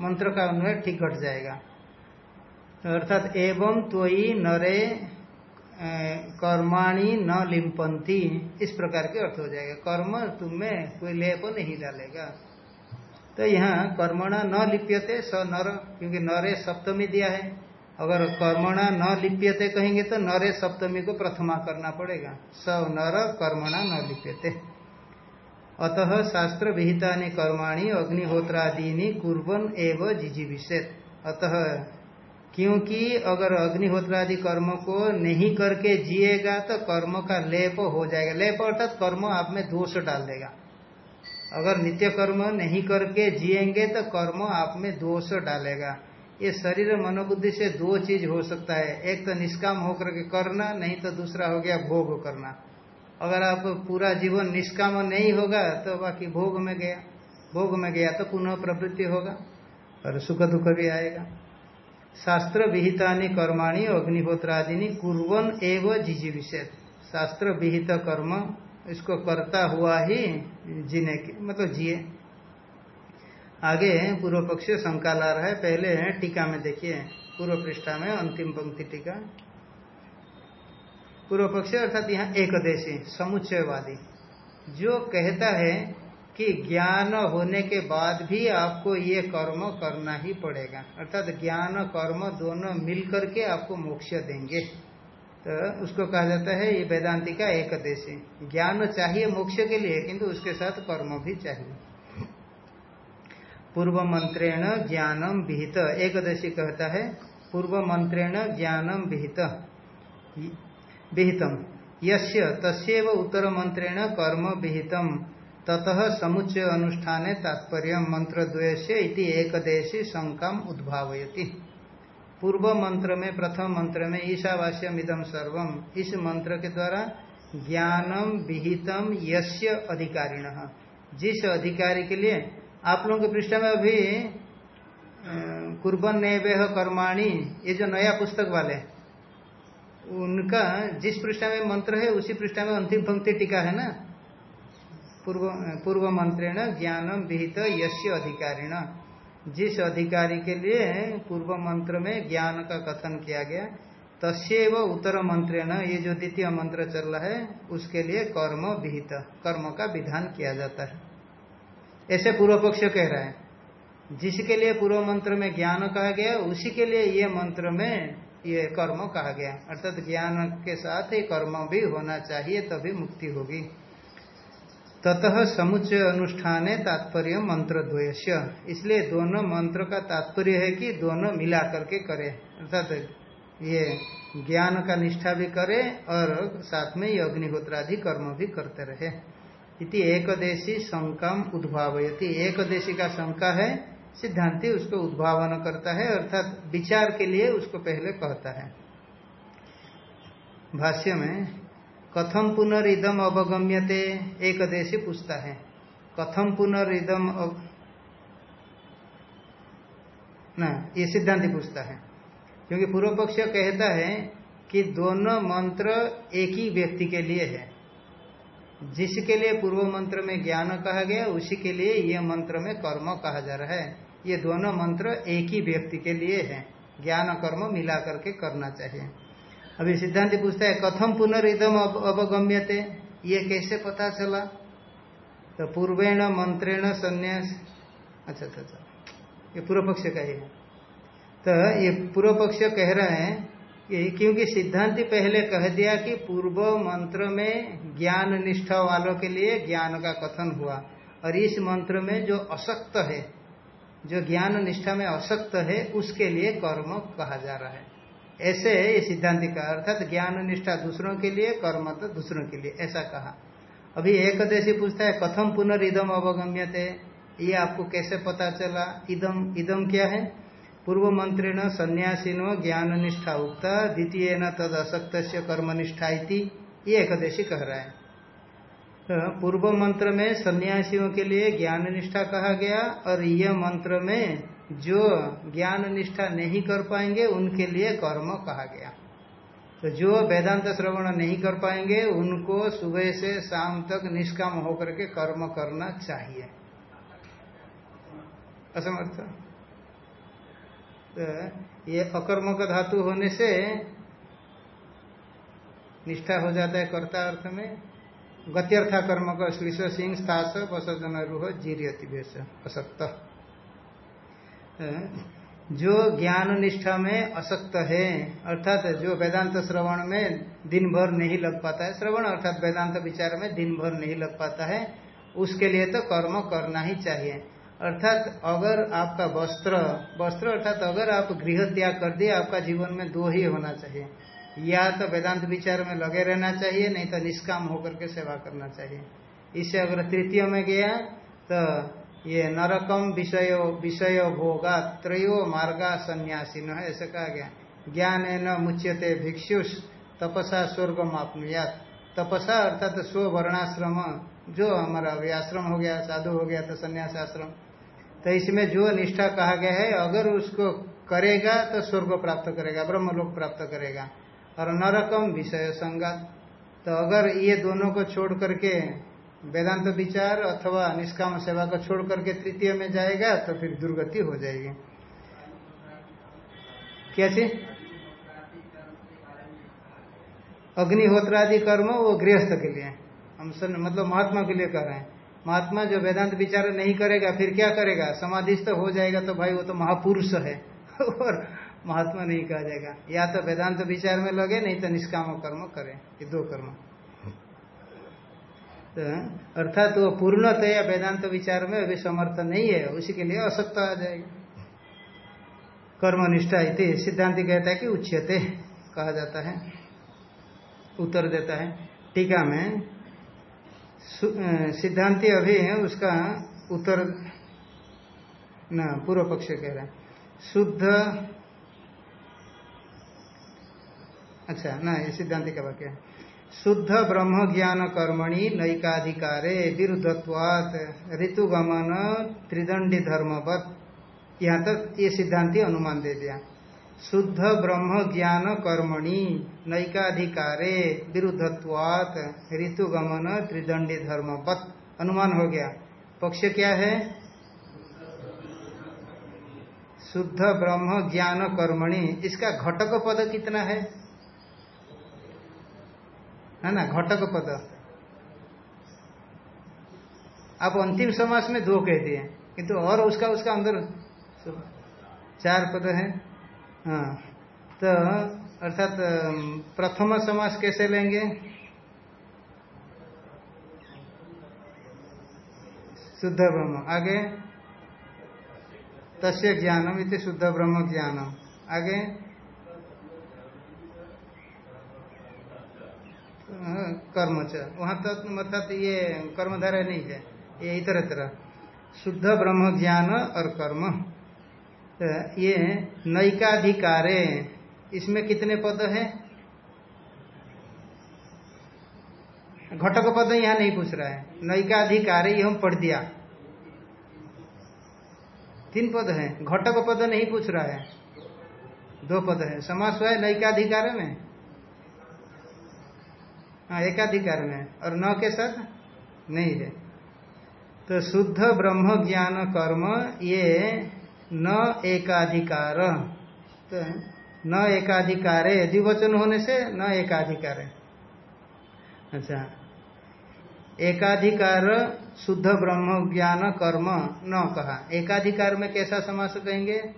मंत्र का अन्वय ठीक घट जाएगा। अर्थात एवं त्वयी नरे कर्माणी न लिम्पंती इस प्रकार के अर्थ हो जाएगा। कर्म तुम्हें कोई लेप नहीं डालेगा। तो यहाँ कर्मणा न लिप्यते, स नर, क्योंकि नरे सप्तमी दिया है। अगर कर्मणा न लिप्यते कहेंगे तो नरे सप्तमी को प्रथमा करना पड़ेगा। स नर कर्मणा न लिप्यते। अतः शास्त्र विहिता कर्माणी, अग्निहोत्रादीनी कुर्बन एव जिजीविषेत। अतः क्योंकि अगर अग्निहोत्रादि कर्म को नहीं करके जिएगा तो कर्म का लेप हो जाएगा। लेप अर्थात कर्म आप में दोष डाल देगा। अगर नित्य कर्म नहीं करके जिएँगे तो कर्म आप में दोष डालेगा। ये शरीर मनोबुद्धि से दो चीज़ हो सकता है। एक तो निष्काम होकर के करना, नहीं तो दूसरा हो गया भोग करना। अगर आप पूरा जीवन निष्काम नहीं होगा तो बाकी भोग में गया, भोग में गया तो पुनः प्रवृत्ति होगा और सुख दुख भी आएगा। शास्त्र विहिता कर्माणी अग्निहोत्रादिनी कुरन एवं विषेद शास्त्र विहित कर्म, इसको करता हुआ ही जीने की मतलब जिए। आगे पूर्व पक्ष शंका ला रहा है पहले टीका में देखिए, पूर्व पृष्ठा में अंतिम पंक्ति टीका। पूर्व पक्ष अर्थात यहाँ एकदेशी, समुच्चयवादी। जो कहता है कि ज्ञान होने के बाद भी आपको ये कर्म करना ही पड़ेगा। अर्थात ज्ञान, कर्म दोनों मिल करके आपको मोक्ष देंगे। तो उसको कहा जाता है, ये वेदांति का एक देशी ज्ञान चाहिए मोक्ष के लिए, किंतु उसके साथ कर्म भी चाहिए। पूर्व मंत्रेण ज्ञानम विहित। एकदशी कहता है, पूर्व मंत्रेण ज्ञानम विहित। विहितम। यस्य तस्व उत्तर मंत्रेण कर्म विहितम। ततः समुच्चय अनुष्ठान तात्पर्य मंत्र इति एकदेशी शंका उद्भावयति। पूर्व मंत्र में, प्रथम मंत्र में ईशावास्यम इदम सर्वम। इस मंत्र के द्वारा ज्ञानम विहितम यस्य अधिकारिण। जिस अधिकारी के लिए आप लोगों के पृष्ठ में अभी कुर्बन ने कर्माणी, ये जो नया पुस्तक वाले, उनका जिस पृष्ठा में मंत्र है, उसी पृष्ठा में अंतिम पंक्ति टीका है ना? पूर्व पूर्व मंत्रेण ज्ञानम विहित यश्य अधिकारिण। जिस अधिकारी के लिए पूर्व मंत्र में ज्ञान का कथन किया गया तस्व उत्तर मंत्रेण, ये जो द्वितीय मंत्र चल रहा है, उसके लिए कर्म विहित, कर्म का विधान किया जाता है। ऐसे पूर्व पक्ष कह रहा है। जिसके लिए पूर्व मंत्र में ज्ञान कहा गया, उसी के लिए ये मंत्र में ये कर्म कहा गया। अर्थात ज्ञान के साथ ही कर्म भी होना चाहिए, तभी मुक्ति होगी। ततः समुच्चय अनुष्ठान तात्पर्य मंत्र द्वयस्य इसलिए दोनों मंत्र का तात्पर्य है कि दोनों मिला करके करे। अर्थात ये ज्ञान का निष्ठा भी करे और साथ में ये अग्निहोत्रादि कर्म भी करते रहे। इति एकदेशी शंका उद्भावयती। एकदेशी का शंका है, सिद्धांति उसको उद्भावन करता है, अर्थात विचार के लिए उसको पहले कहता है। भाष्य में कथम पुनरिदम अवगम्यते? एक देशी पूछता है। कथम पुनरिदम अव... ना, ये सिद्धांति पूछता है। क्योंकि पूर्व पक्ष कहता है कि दोनों मंत्र एक ही व्यक्ति के लिए है। जिसके लिए पूर्व मंत्र में ज्ञान कहा गया, उसी के लिए यह मंत्र में कर्म कहा जा रहा है। ये दोनों मंत्र एक ही व्यक्ति के लिए है। ज्ञान कर्म मिला करके करना चाहिए। अभी सिद्धांत पूछता है कथम पुनरिदम अवगम्यते? ये कैसे पता चला? तो पूर्वेण मंत्रेण संन्यास। अच्छा अच्छा अच्छा। ये पूर्व पक्ष का ही है। तो ये पूर्व पक्ष कह रहे हैं क्योंकि सिद्धांति पहले कह दिया कि पूर्व मंत्र में ज्ञान निष्ठा वालों के लिए ज्ञान का कथन हुआ। और इस मंत्र में जो असक्त है, जो ज्ञान निष्ठा में असक्त है, उसके लिए कर्म कहा जा रहा है। ऐसे ये सिद्धांत का अर्थात ज्ञान निष्ठा दूसरों के लिए, कर्म तो दूसरों के लिए, ऐसा कहा। अभी एक देशी पूछता है, कथम पुनर्दम अवगम्य थे ये आपको कैसे पता चला? इदम इदम क्या है? पूर्व मंत्री न सन्यासीनो ज्ञान निष्ठा उक्ता द्वितीय न तद असक्त कर्मनिष्ठा ये एकदेशी कह रहा है। तो पूर्व मंत्र में सन्यासियों के लिए ज्ञान निष्ठा कहा गया, और यह मंत्र में जो ज्ञान निष्ठा नहीं कर पाएँगे, उनके लिए कर्म कहा गया। तो जो वेदांत श्रवण नहीं कर पाएँगे, उनको सुबह से शाम तक निष्काम होकर के कर्म करना चाहिए। असमर्थ? तो ये अकर्म का धातु होने से निष्ठा हो जाता है कर्ता अर्थ में। गत्यर्था कर्म का श्लीष सिंह स्थास वसजन रूह जीरियति असक्त। जो ज्ञान निष्ठा में असक्त है, अर्थात जो वेदांत श्रवण में दिन भर नहीं लग पाता है, श्रवण अर्थात वेदांत विचार में दिन भर नहीं लग पाता है, उसके लिए तो कर्म करना ही चाहिए। अर्थात अगर आपका वस्त्र वस्त्र अर्थात अगर आप गृह त्याग कर दिए, आपका जीवन में दो ही होना चाहिए। या तो वेदांत विचार में लगे रहना चाहिए, नहीं तो निष्काम होकर के सेवा करना चाहिए। इससे अगर तृतीय में गया तो ये नरकम विषय विषय भोगा त्रयो मार्गा सन्यासी न ऐसा कहा गया। ज्ञान है न मुच्यते भिक्षुष, तपसा स्वर्ग मापनुयात तपसा अर्थात स्व वर्णाश्रम, जो हमारा अभी आश्रम हो गया, साधु हो गया तो संन्यास आश्रम तो इसमें जो निष्ठा कहा गया है, अगर उसको करेगा तो स्वर्ग प्राप्त करेगा ब्रह्म लोक प्राप्त करेगा। और नरकम विषय संगत तो अगर ये दोनों को छोड़ करके वेदांत विचार अथवा निष्काम सेवा को छोड़ करके तृतीय में जाएगा तो फिर दुर्गति हो जाएगी। क्या चीज़? अग्निहोत्रादि कर्म वो गृहस्थ के लिए। हम मतलब महात्मा के लिए कर रहे हैं। महात्मा जो वेदांत विचार नहीं करेगा, फिर क्या करेगा? समाधिस्थ हो जाएगा तो भाई वो तो महापुरुष है। और महात्मा नहीं कहा जाएगा। या तो वेदांत विचार में लगे, नहीं तो निष्काम कर्म करे। ये दो कर्म। तो अर्थात वो पूर्णतया वेदांत विचार में अभी समर्थ नहीं है, उसी के लिए असक्त आ जाएगा। कर्मनिष्ठा इति, सिद्धांत कहता है कि उच्चते कहा जाता है। उत्तर देता है, टीका में सिद्धांति अभी है, उसका उत्तर न, पूर्व पक्ष कह रहा है। शुद्ध अच्छा ना, ये सिद्धांति का वाक्य है। शुद्ध ब्रह्म ज्ञान कर्मणि नैकाधिकारे विरुद्धत्वात ऋतुगमन त्रिदंडी धर्मवत। यहाँ तक ये सिद्धांति अनुमान दे दिया। शुद्ध ब्रह्म ज्ञान कर्मणि, नैकाधिकारे, विरुद्धत्वात, ऋतुगमन, त्रिदंडी धर्म धर्मवत अनुमान हो गया। पक्ष क्या है? शुद्ध ब्रह्म ज्ञान कर्मणि। इसका घटक पद कितना है? है ना, घटक पद। आप अंतिम समास में दो कह दिए, किंतु और उसका उसका अंदर चार पद है। हाँ। तो अर्थात प्रथम समास कैसे लेंगे? शुद्ध ब्रह्म। आगे? तस्य ज्ञानम इति शुद्ध ब्रह्म ज्ञानम। आगे? कर्म च। वहाँ तक अर्थात ये कर्मधारा नहीं है, ये इतर तरह शुद्ध ब्रह्म ज्ञान और कर्म। तो ये नैकाधिकारे। इसमें कितने पद है? घटक पद यहाँ नहीं पूछ रहा है। नैकाधिकारे, ये हम पढ़ दिया। तीन पद है। घटक पद नहीं पूछ रहा है। दो पद है। समास है नैकाधिकार में। हाँ एकाधिकार में। और न के साथ नहीं है। तो शुद्ध ब्रह्म ज्ञान कर्म, ये न एकाधिकार। तो न एकाधिकार है द्विवचन होने से न एकाधिकार। अच्छा। एकाधिकार शुद्ध ब्रह्म, ज्ञान, कर्म, न कहा। एकाधिकार में कैसा समास कहेंगे?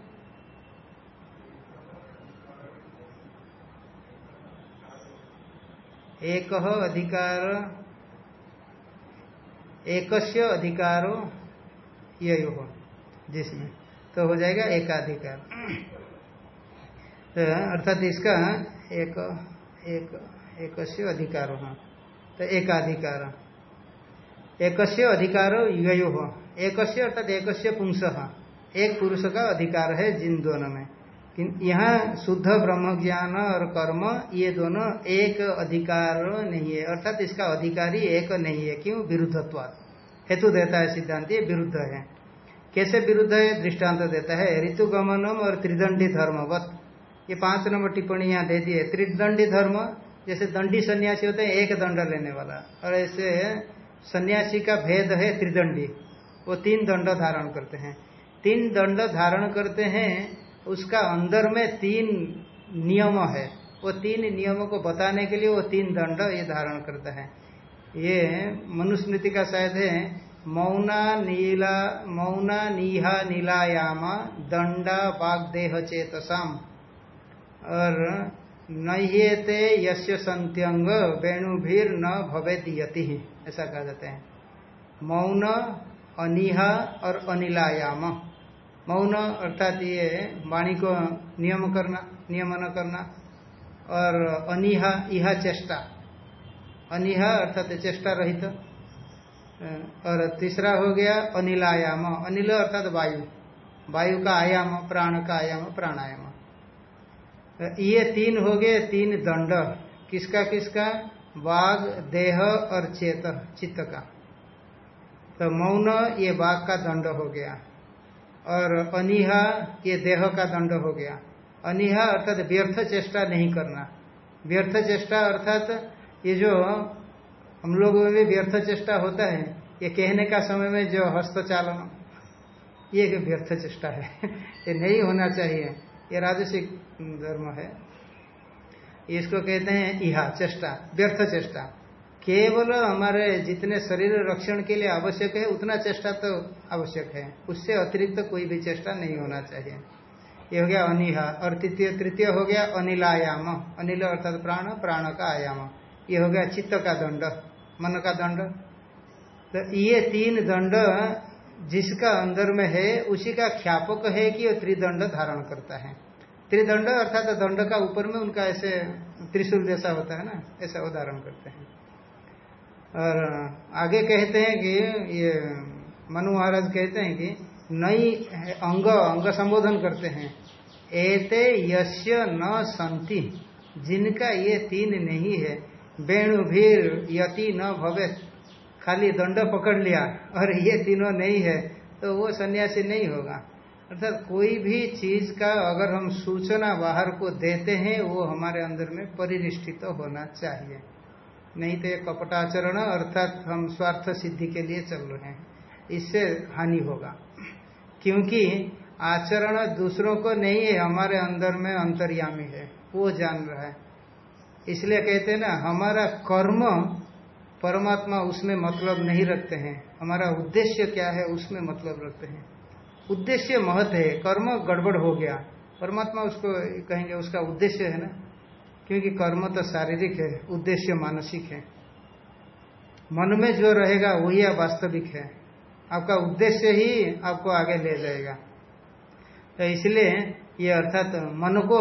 एक अधिकार, एकस्य अधिकारो यही हो, जिसमें। तो हो जाएगा एकाधिकार। तो अर्थात इसका एक एक एक अधिकार हो। तो एकाधिकार। एक अधिकार यो हो एक अर्थात एक पुंस। एक पुरुष का अधिकार है जिन दोनों में। यहाँ शुद्ध ब्रह्म ज्ञान और कर्म, ये दोनों एक अधिकार नहीं है। अर्थात इसका अधिकारी एक नहीं है। क्यों? विरुद्धत्वाद हेतु देता है सिद्धांत, ये विरुद्ध है। कैसे विरुद्ध है? दृष्टांत देता है। ऋतुगमनम और त्रिदंडी धर्मवत ये पाँच नंबर टिप्पणी यहाँ दे दिए त्रिदंडी धर्म, जैसे दंडी सन्यासी होते हैं, एक दंड लेने वाला। और ऐसे सन्यासी का भेद है त्रिदंडी। वो तीन दंड धारण करते हैं। तीन दंड धारण करते हैं, उसका अंदर में तीन नियम है। वो तीन नियमों को बताने के लिए वो तीन दंड ये धारण करता है। ये मनुस्मृति का शायद है मौना नीला, मौना नीहा नीलायाम, दंडा बागदेह चेतसाम। और नह्येते यश्य संत्यंग वेणुभीर न भवे दियति ऐसा कहा जाता है। मौन अनिहा और अनिलायाम। मौन अर्थात ये वाणी को नियम करना, नियमन करना, और अनिहा, इहा चेष्टा। अनिहा अर्थात चेष्टा रहित। और तीसरा हो गया अनिलायाम। अनिल अर्थात वायु। वायु का आयाम, प्राण का आयाम, प्राणायाम। ये तीन हो गए, तीन दंड। किसका किसका? वाग, देह और चेत, चित्त का। तो मौन, ये वाग का दंड हो गया। और अनिहा, ये देह का दंड हो गया। अनिहा अर्थात व्यर्थ चेष्टा नहीं करना। व्यर्थ चेष्टा अर्थात ये जो हम लोगों में भी व्यर्थ चेष्टा होता है। ये कहने का समय में जो हस्तचालन, ये एक व्यर्थ चेष्टा है। ये नहीं होना चाहिए। ये राजसिक धर्म है। इसको कहते हैं इहा, चेष्टा, व्यर्थ चेष्टा। केवल हमारे जितने शरीर रक्षण के लिए आवश्यक है, उतना चेष्टा तो आवश्यक है। उससे अतिरिक्त तो कोई भी चेष्टा नहीं होना चाहिए। ये हो गया अनिहा, और तृतीय तृतीय हो गया अनिलायाम। अनिल अर्थात प्राण प्राण का आयाम। ये हो गया चित्त का दंड। मन का दंड। तो ये तीन दंड जिसका अंदर में है, उसी का ख्यापक है कि वो त्रिदंड धारण करता है। त्रिदंड अर्थात दंड का ऊपर में उनका ऐसे त्रिशूल जैसा होता है ना, ऐसा धारण करते हैं। और आगे कहते हैं कि, ये मनु महाराज कहते हैं कि, नई अंग अंग संबोधन करते हैं। एते यश्य न संति, जिनका ये तीन नहीं है वेणु भीर यति न भवे खाली दंड पकड़ लिया। और ये तीनों नहीं है तो वो सन्यासी नहीं होगा। अर्थात कोई भी चीज़ का अगर हम सूचना बाहर को देते हैं, वो हमारे अंदर में परिनिष्ठित तो होना चाहिए। नहीं तो ये कपटाचरण, अर्थात हम स्वार्थ सिद्धि के लिए चल रहे हैं। इससे हानि होगा। क्योंकि आचरण दूसरों को नहीं है हमारे अंदर में अंतर्यामी है। वो जान रहा है। इसलिए कहते हैं ना, हमारा कर्म परमात्मा उसमें मतलब नहीं रखते हैं। हमारा उद्देश्य क्या है, उसमें मतलब रखते हैं। उद्देश्य महत्व है, कर्म गड़बड़ हो गया। परमात्मा उसको कहेंगे, उसका उद्देश्य है ना? क्योंकि कर्म तो शारीरिक है, उद्देश्य मानसिक है। मन में जो रहेगा, वही वास्तविक है। आपका उद्देश्य ही आपको आगे ले जाएगा। तो इसलिए ये अर्थात मन को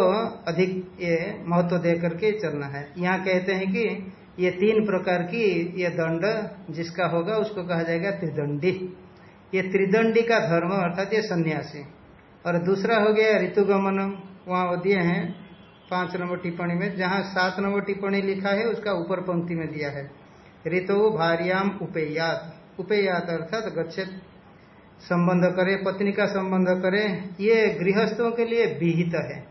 अधिक ये महत्व दे करके चलना है। यहाँ कहते हैं कि ये तीन प्रकार की ये दंड जिसका होगा उसको कहा जाएगा त्रिदंडी। ये त्रिदंडी का धर्म अर्थात ये सन्यासी। और दूसरा हो गया ऋतुगमन, वहाँ वो दिए हैं पाँच नंबर टिप्पणी में, जहाँ सात नंबर टिप्पणी लिखा है, उसका ऊपर पंक्ति में दिया है। ऋतु भार्याम उपेयात। उपेयात अर्थात गच्छेद संबंध करे, पत्नी का संबंध करे, ये गृहस्थों के लिए विहित है।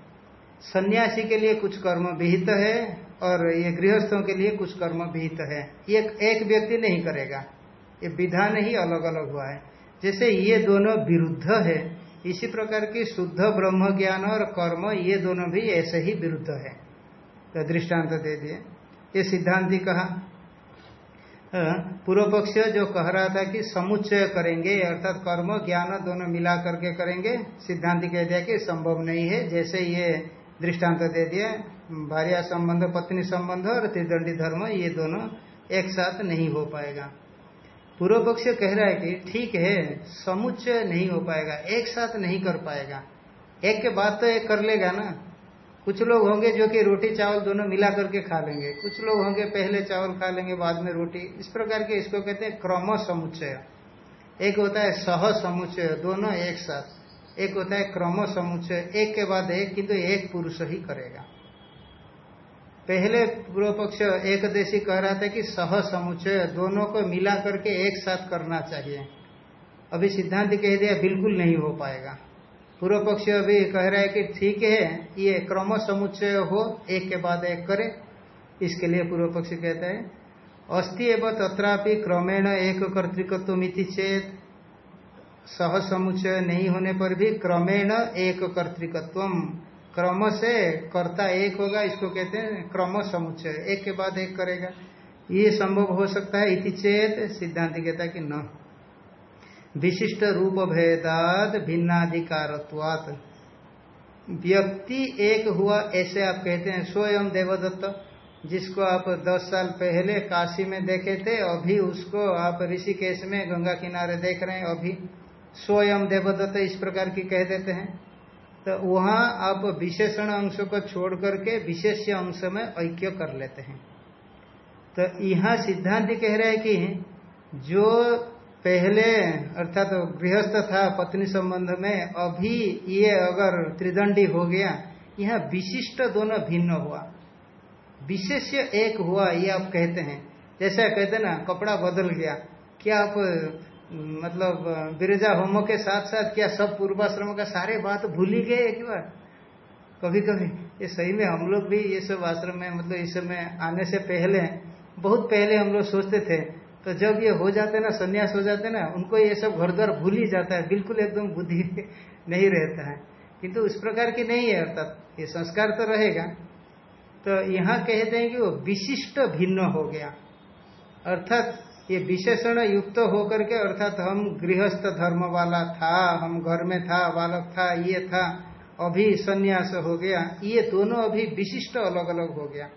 सन्यासी के लिए कुछ कर्म विहित है और ये गृहस्थों के लिए कुछ कर्म विहित है। ये एक व्यक्ति नहीं करेगा। ये विधान ही अलग अलग हुआ है। जैसे ये दोनों विरुद्ध है, इसी प्रकार की शुद्ध ब्रह्म ज्ञान और कर्म ये दोनों भी ऐसे ही विरुद्ध है। तो दृष्टांत दे दिए। ये सिद्धांति कहा पूर्व पक्ष जो कह रहा था कि समुच्चय करेंगे, अर्थात कर्म, ज्ञान दोनों मिला करके करेंगे, सिद्धांत कह दिया कि संभव नहीं है। जैसे ये दृष्टांत दे दिया, भार्या संबंध, पत्नी संबंध और त्रिदंडी धर्म, ये दोनों एक साथ नहीं हो पाएगा। पूर्व पक्ष कह रहा है कि ठीक है, समुच्चय नहीं हो पाएगा, एक साथ नहीं कर पाएगा। एक के बाद तो एक कर लेगा ना। कुछ लोग होंगे जो कि रोटी चावल दोनों मिला करके खा लेंगे। कुछ लोग होंगे पहले चावल खा लेंगे, बाद में रोटी। इस प्रकार के इसको कहते हैं क्रम समुच्चय एक होता है सह समुच्चय दोनों एक साथ। एक होता है क्रम समुच्चय एक के बाद एक, किंतु एक पुरुष ही करेगा। पहले पूर्व पक्ष एक देशी कह रहा था कि सह समुच्चय दोनों को मिला करके एक साथ करना चाहिए। अभी सिद्धांत कह दिया, बिल्कुल नहीं हो पाएगा। पूर्व पक्ष अभी कह रहा है कि ठीक है, ये क्रम समुच्चय हो, एक के बाद एक करे। इसके लिए पूर्व पक्ष कहता है अस्थि एवं तथापि क्रमेण एक कर्तिकत्व मिति चेत, सह समुच्चय नहीं होने पर भी क्रमेण एक कर्तिकत्व क्रम से कर्ता एक होगा, इसको कहते हैं क्रम समुच्चय। एक के बाद एक करेगा। ये संभव हो सकता है इति चेत सिद्धांत कहता है कि न। विशिष्ट रूप भेदाद भिन्नाधिकारत्वात। व्यक्ति एक हुआ, ऐसे आप कहते हैं, स्वयं देवदत्त, जिसको आप दस साल पहले काशी में देखे थे, अभी उसको आप ऋषिकेश में गंगा किनारे देख रहे हैं, अभी स्वयं देवदत्त इस प्रकार की कह देते हैं। तो वहाँ आप विशेषण अंश को छोड़ करके विशेष अंश में ऐक्य कर लेते हैं। तो यहाँ सिद्धांत कह रहे हैं कि जो पहले, अर्थात तो गृहस्थ था पत्नी संबंध में, अभी ये अगर त्रिदंडी हो गया, यह विशिष्ट दोनों भिन्न हुआ। विशेष एक हुआ, ये आप कहते हैं। जैसा कहते ना, कपड़ा बदल गया। क्या आप मतलब बिरजा होमो के साथ साथ क्या सब पूर्वाश्रम का सारे बात भूल ही गए एक बार? कभी कभी ये सही में हम लोग भी ये सब आश्रम में मतलब इस समय आने से पहले, बहुत पहले हम लोग सोचते थे तो जब ये हो जाते ना, संन्यास हो जाते ना, उनको ये सब घर द्वार भूल ही जाता है, बिल्कुल एकदम बुद्धि नहीं रहता है। किंतु उस प्रकार की नहीं है, अर्थात ये संस्कार तो रहेगा। तो यहाँ कहते हैं कि वो विशिष्ट भिन्न हो गया। अर्थात ये विशेषण युक्त होकर के अर्थात हम गृहस्थ धर्म वाला था, हम घर में था, बालक था, ये था, अभी संन्यास हो गया। ये दोनों अभी विशिष्ट अलग अलग हो गया।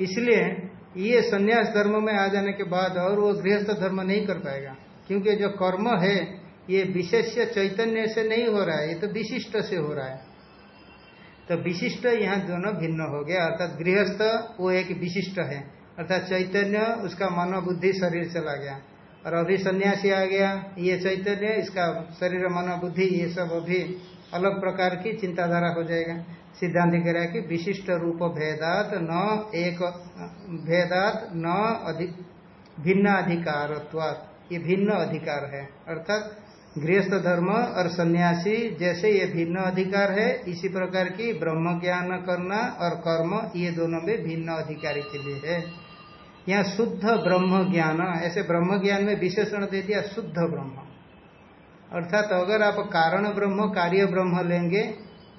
इसलिए ये संन्यास धर्म में आ जाने के बाद और वो गृहस्थ धर्म नहीं कर पाएगा। क्योंकि जो कर्म है, ये विशेष चैतन्य से नहीं हो रहा है, ये तो विशिष्ट से हो रहा है। तो विशिष्ट यहाँ दोनों भिन्न हो गया अर्थात गृहस्थ वो एक विशिष्ट है, अर्थात चैतन्य उसका मनो बुद्धि शरीर चला गया। और अभी सन्यासी आ गया, ये चैतन्य, इसका शरीर मनो बुद्धि ये सब अभी अलग प्रकार की चिंताधारा हो जाएगा। सिद्धांत कह रहा है कि विशिष्ट रूप भेदात न एक, भेदात न अधिक भिन्न अधिकार ये भिन्न अधिकार है। अर्थात गृहस्थ धर्म और सन्यासी जैसे ये भिन्न अधिकार है, इसी प्रकार की ब्रह्म ज्ञान करना और कर्म ये दोनों में भिन्न अधिकारी के लिए है। यहाँ शुद्ध ब्रह्म ज्ञान, ऐसे ब्रह्म ज्ञान में विशेषण दे दिया शुद्ध ब्रह्म। अर्थात तो अगर आप कारण ब्रह्म, कार्य ब्रह्म लेंगे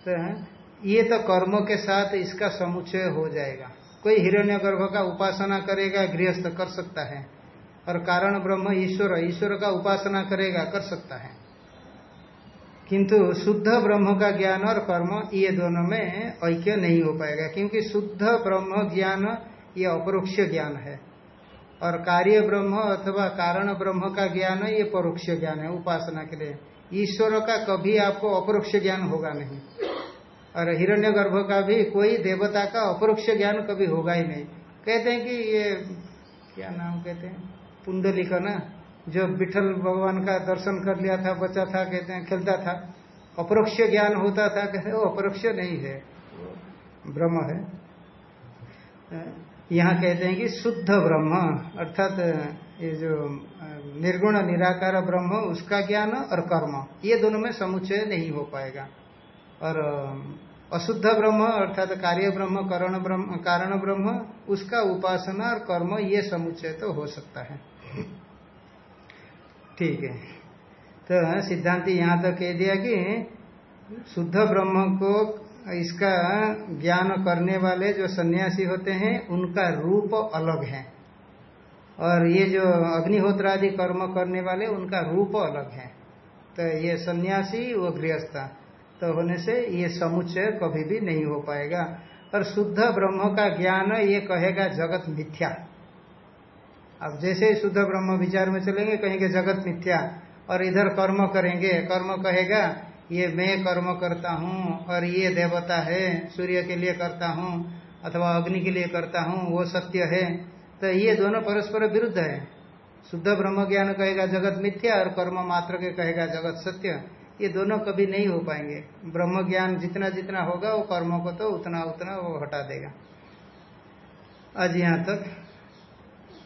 तो ये तो कर्मों के साथ इसका समुच्चय हो जाएगा। कोई हिरण्यगर्भ का उपासना करेगा, गृहस्थ कर सकता है। और कारण ब्रह्म, ईश्वर ईश्वर का उपासना करेगा, कर सकता है। किंतु शुद्ध ब्रह्म का ज्ञान और कर्म, ये दोनों में ऐक्य नहीं हो पाएगा, क्योंकि शुद्ध ब्रह्म ज्ञान, ये अपरोक्ष ज्ञान है। और कार्य ब्रह्म अथवा कारण ब्रह्म का ज्ञान है, ये परोक्ष ज्ञान है, उपासना के लिए। ईश्वर का कभी आपको अपरोक्ष ज्ञान होगा नहीं। और हिरण्य गर्भ का भी कोई देवता का अपरोक्ष ज्ञान कभी होगा ही नहीं। कहते हैं कि ये, क्या नाम कहते हैं? पुंडली का ना? जो विठल भगवान का दर्शन कर लिया था बच्चा था, कहते हैं, खेलता था। अपरोक्ष ज्ञान होता था, कहते वो अपरोक्ष नहीं है। ब्रह्म है। यहाँ कहते हैं कि शुद्ध ब्रह्म, अर्थात ये जो निर्गुण, निराकार ब्रह्म, उसका ज्ञान और कर्म, ये दोनों में समुच्चय नहीं हो पाएगा। और अशुद्ध ब्रह्म, अर्थात कार्य ब्रह्म, करण ब्रह्म, कारण ब्रह्म, उसका उपासना और कर्म, ये समुच्चय तो हो सकता है। ठीक है। तो सिद्धांत यहाँ तक कह दिया कि, शुद्ध ब्रह्म को इसका ज्ञान करने वाले जो सन्यासी होते हैं, उनका रूप अलग है। और ये जो अग्निहोत्र आदि कर्म करने वाले, उनका रूप अलग है। तो ये सन्यासी, वो गृहस्था। तो होने से ये समुच्चय कभी भी नहीं हो पाएगा। और शुद्ध ब्रह्म का ज्ञान ये कहेगा जगत मिथ्या। अब जैसे ही शुद्ध ब्रह्म विचार में चलेंगे, कहेंगे जगत मिथ्या। और इधर कर्म करेंगे, कर्म कहेगा ये मैं कर्म करता हूँ और ये देवता है, सूर्य के लिए करता हूँ अथवा अग्नि के लिए करता हूँ, वो सत्य है। तो ये दोनों परस्पर विरुद्ध है। शुद्ध ब्रह्म ज्ञान कहेगा जगत मिथ्या और कर्म मात्र के कहेगा जगत सत्य। ये दोनों कभी नहीं हो पाएँगे। ब्रह्म ज्ञान जितना जितना होगा, वो कर्मों को तो उतना उतना वो हटा देगा। आज यहाँ तक।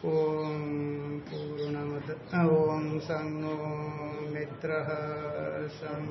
ओम पूर्णमद, ओम संगो मित्र सं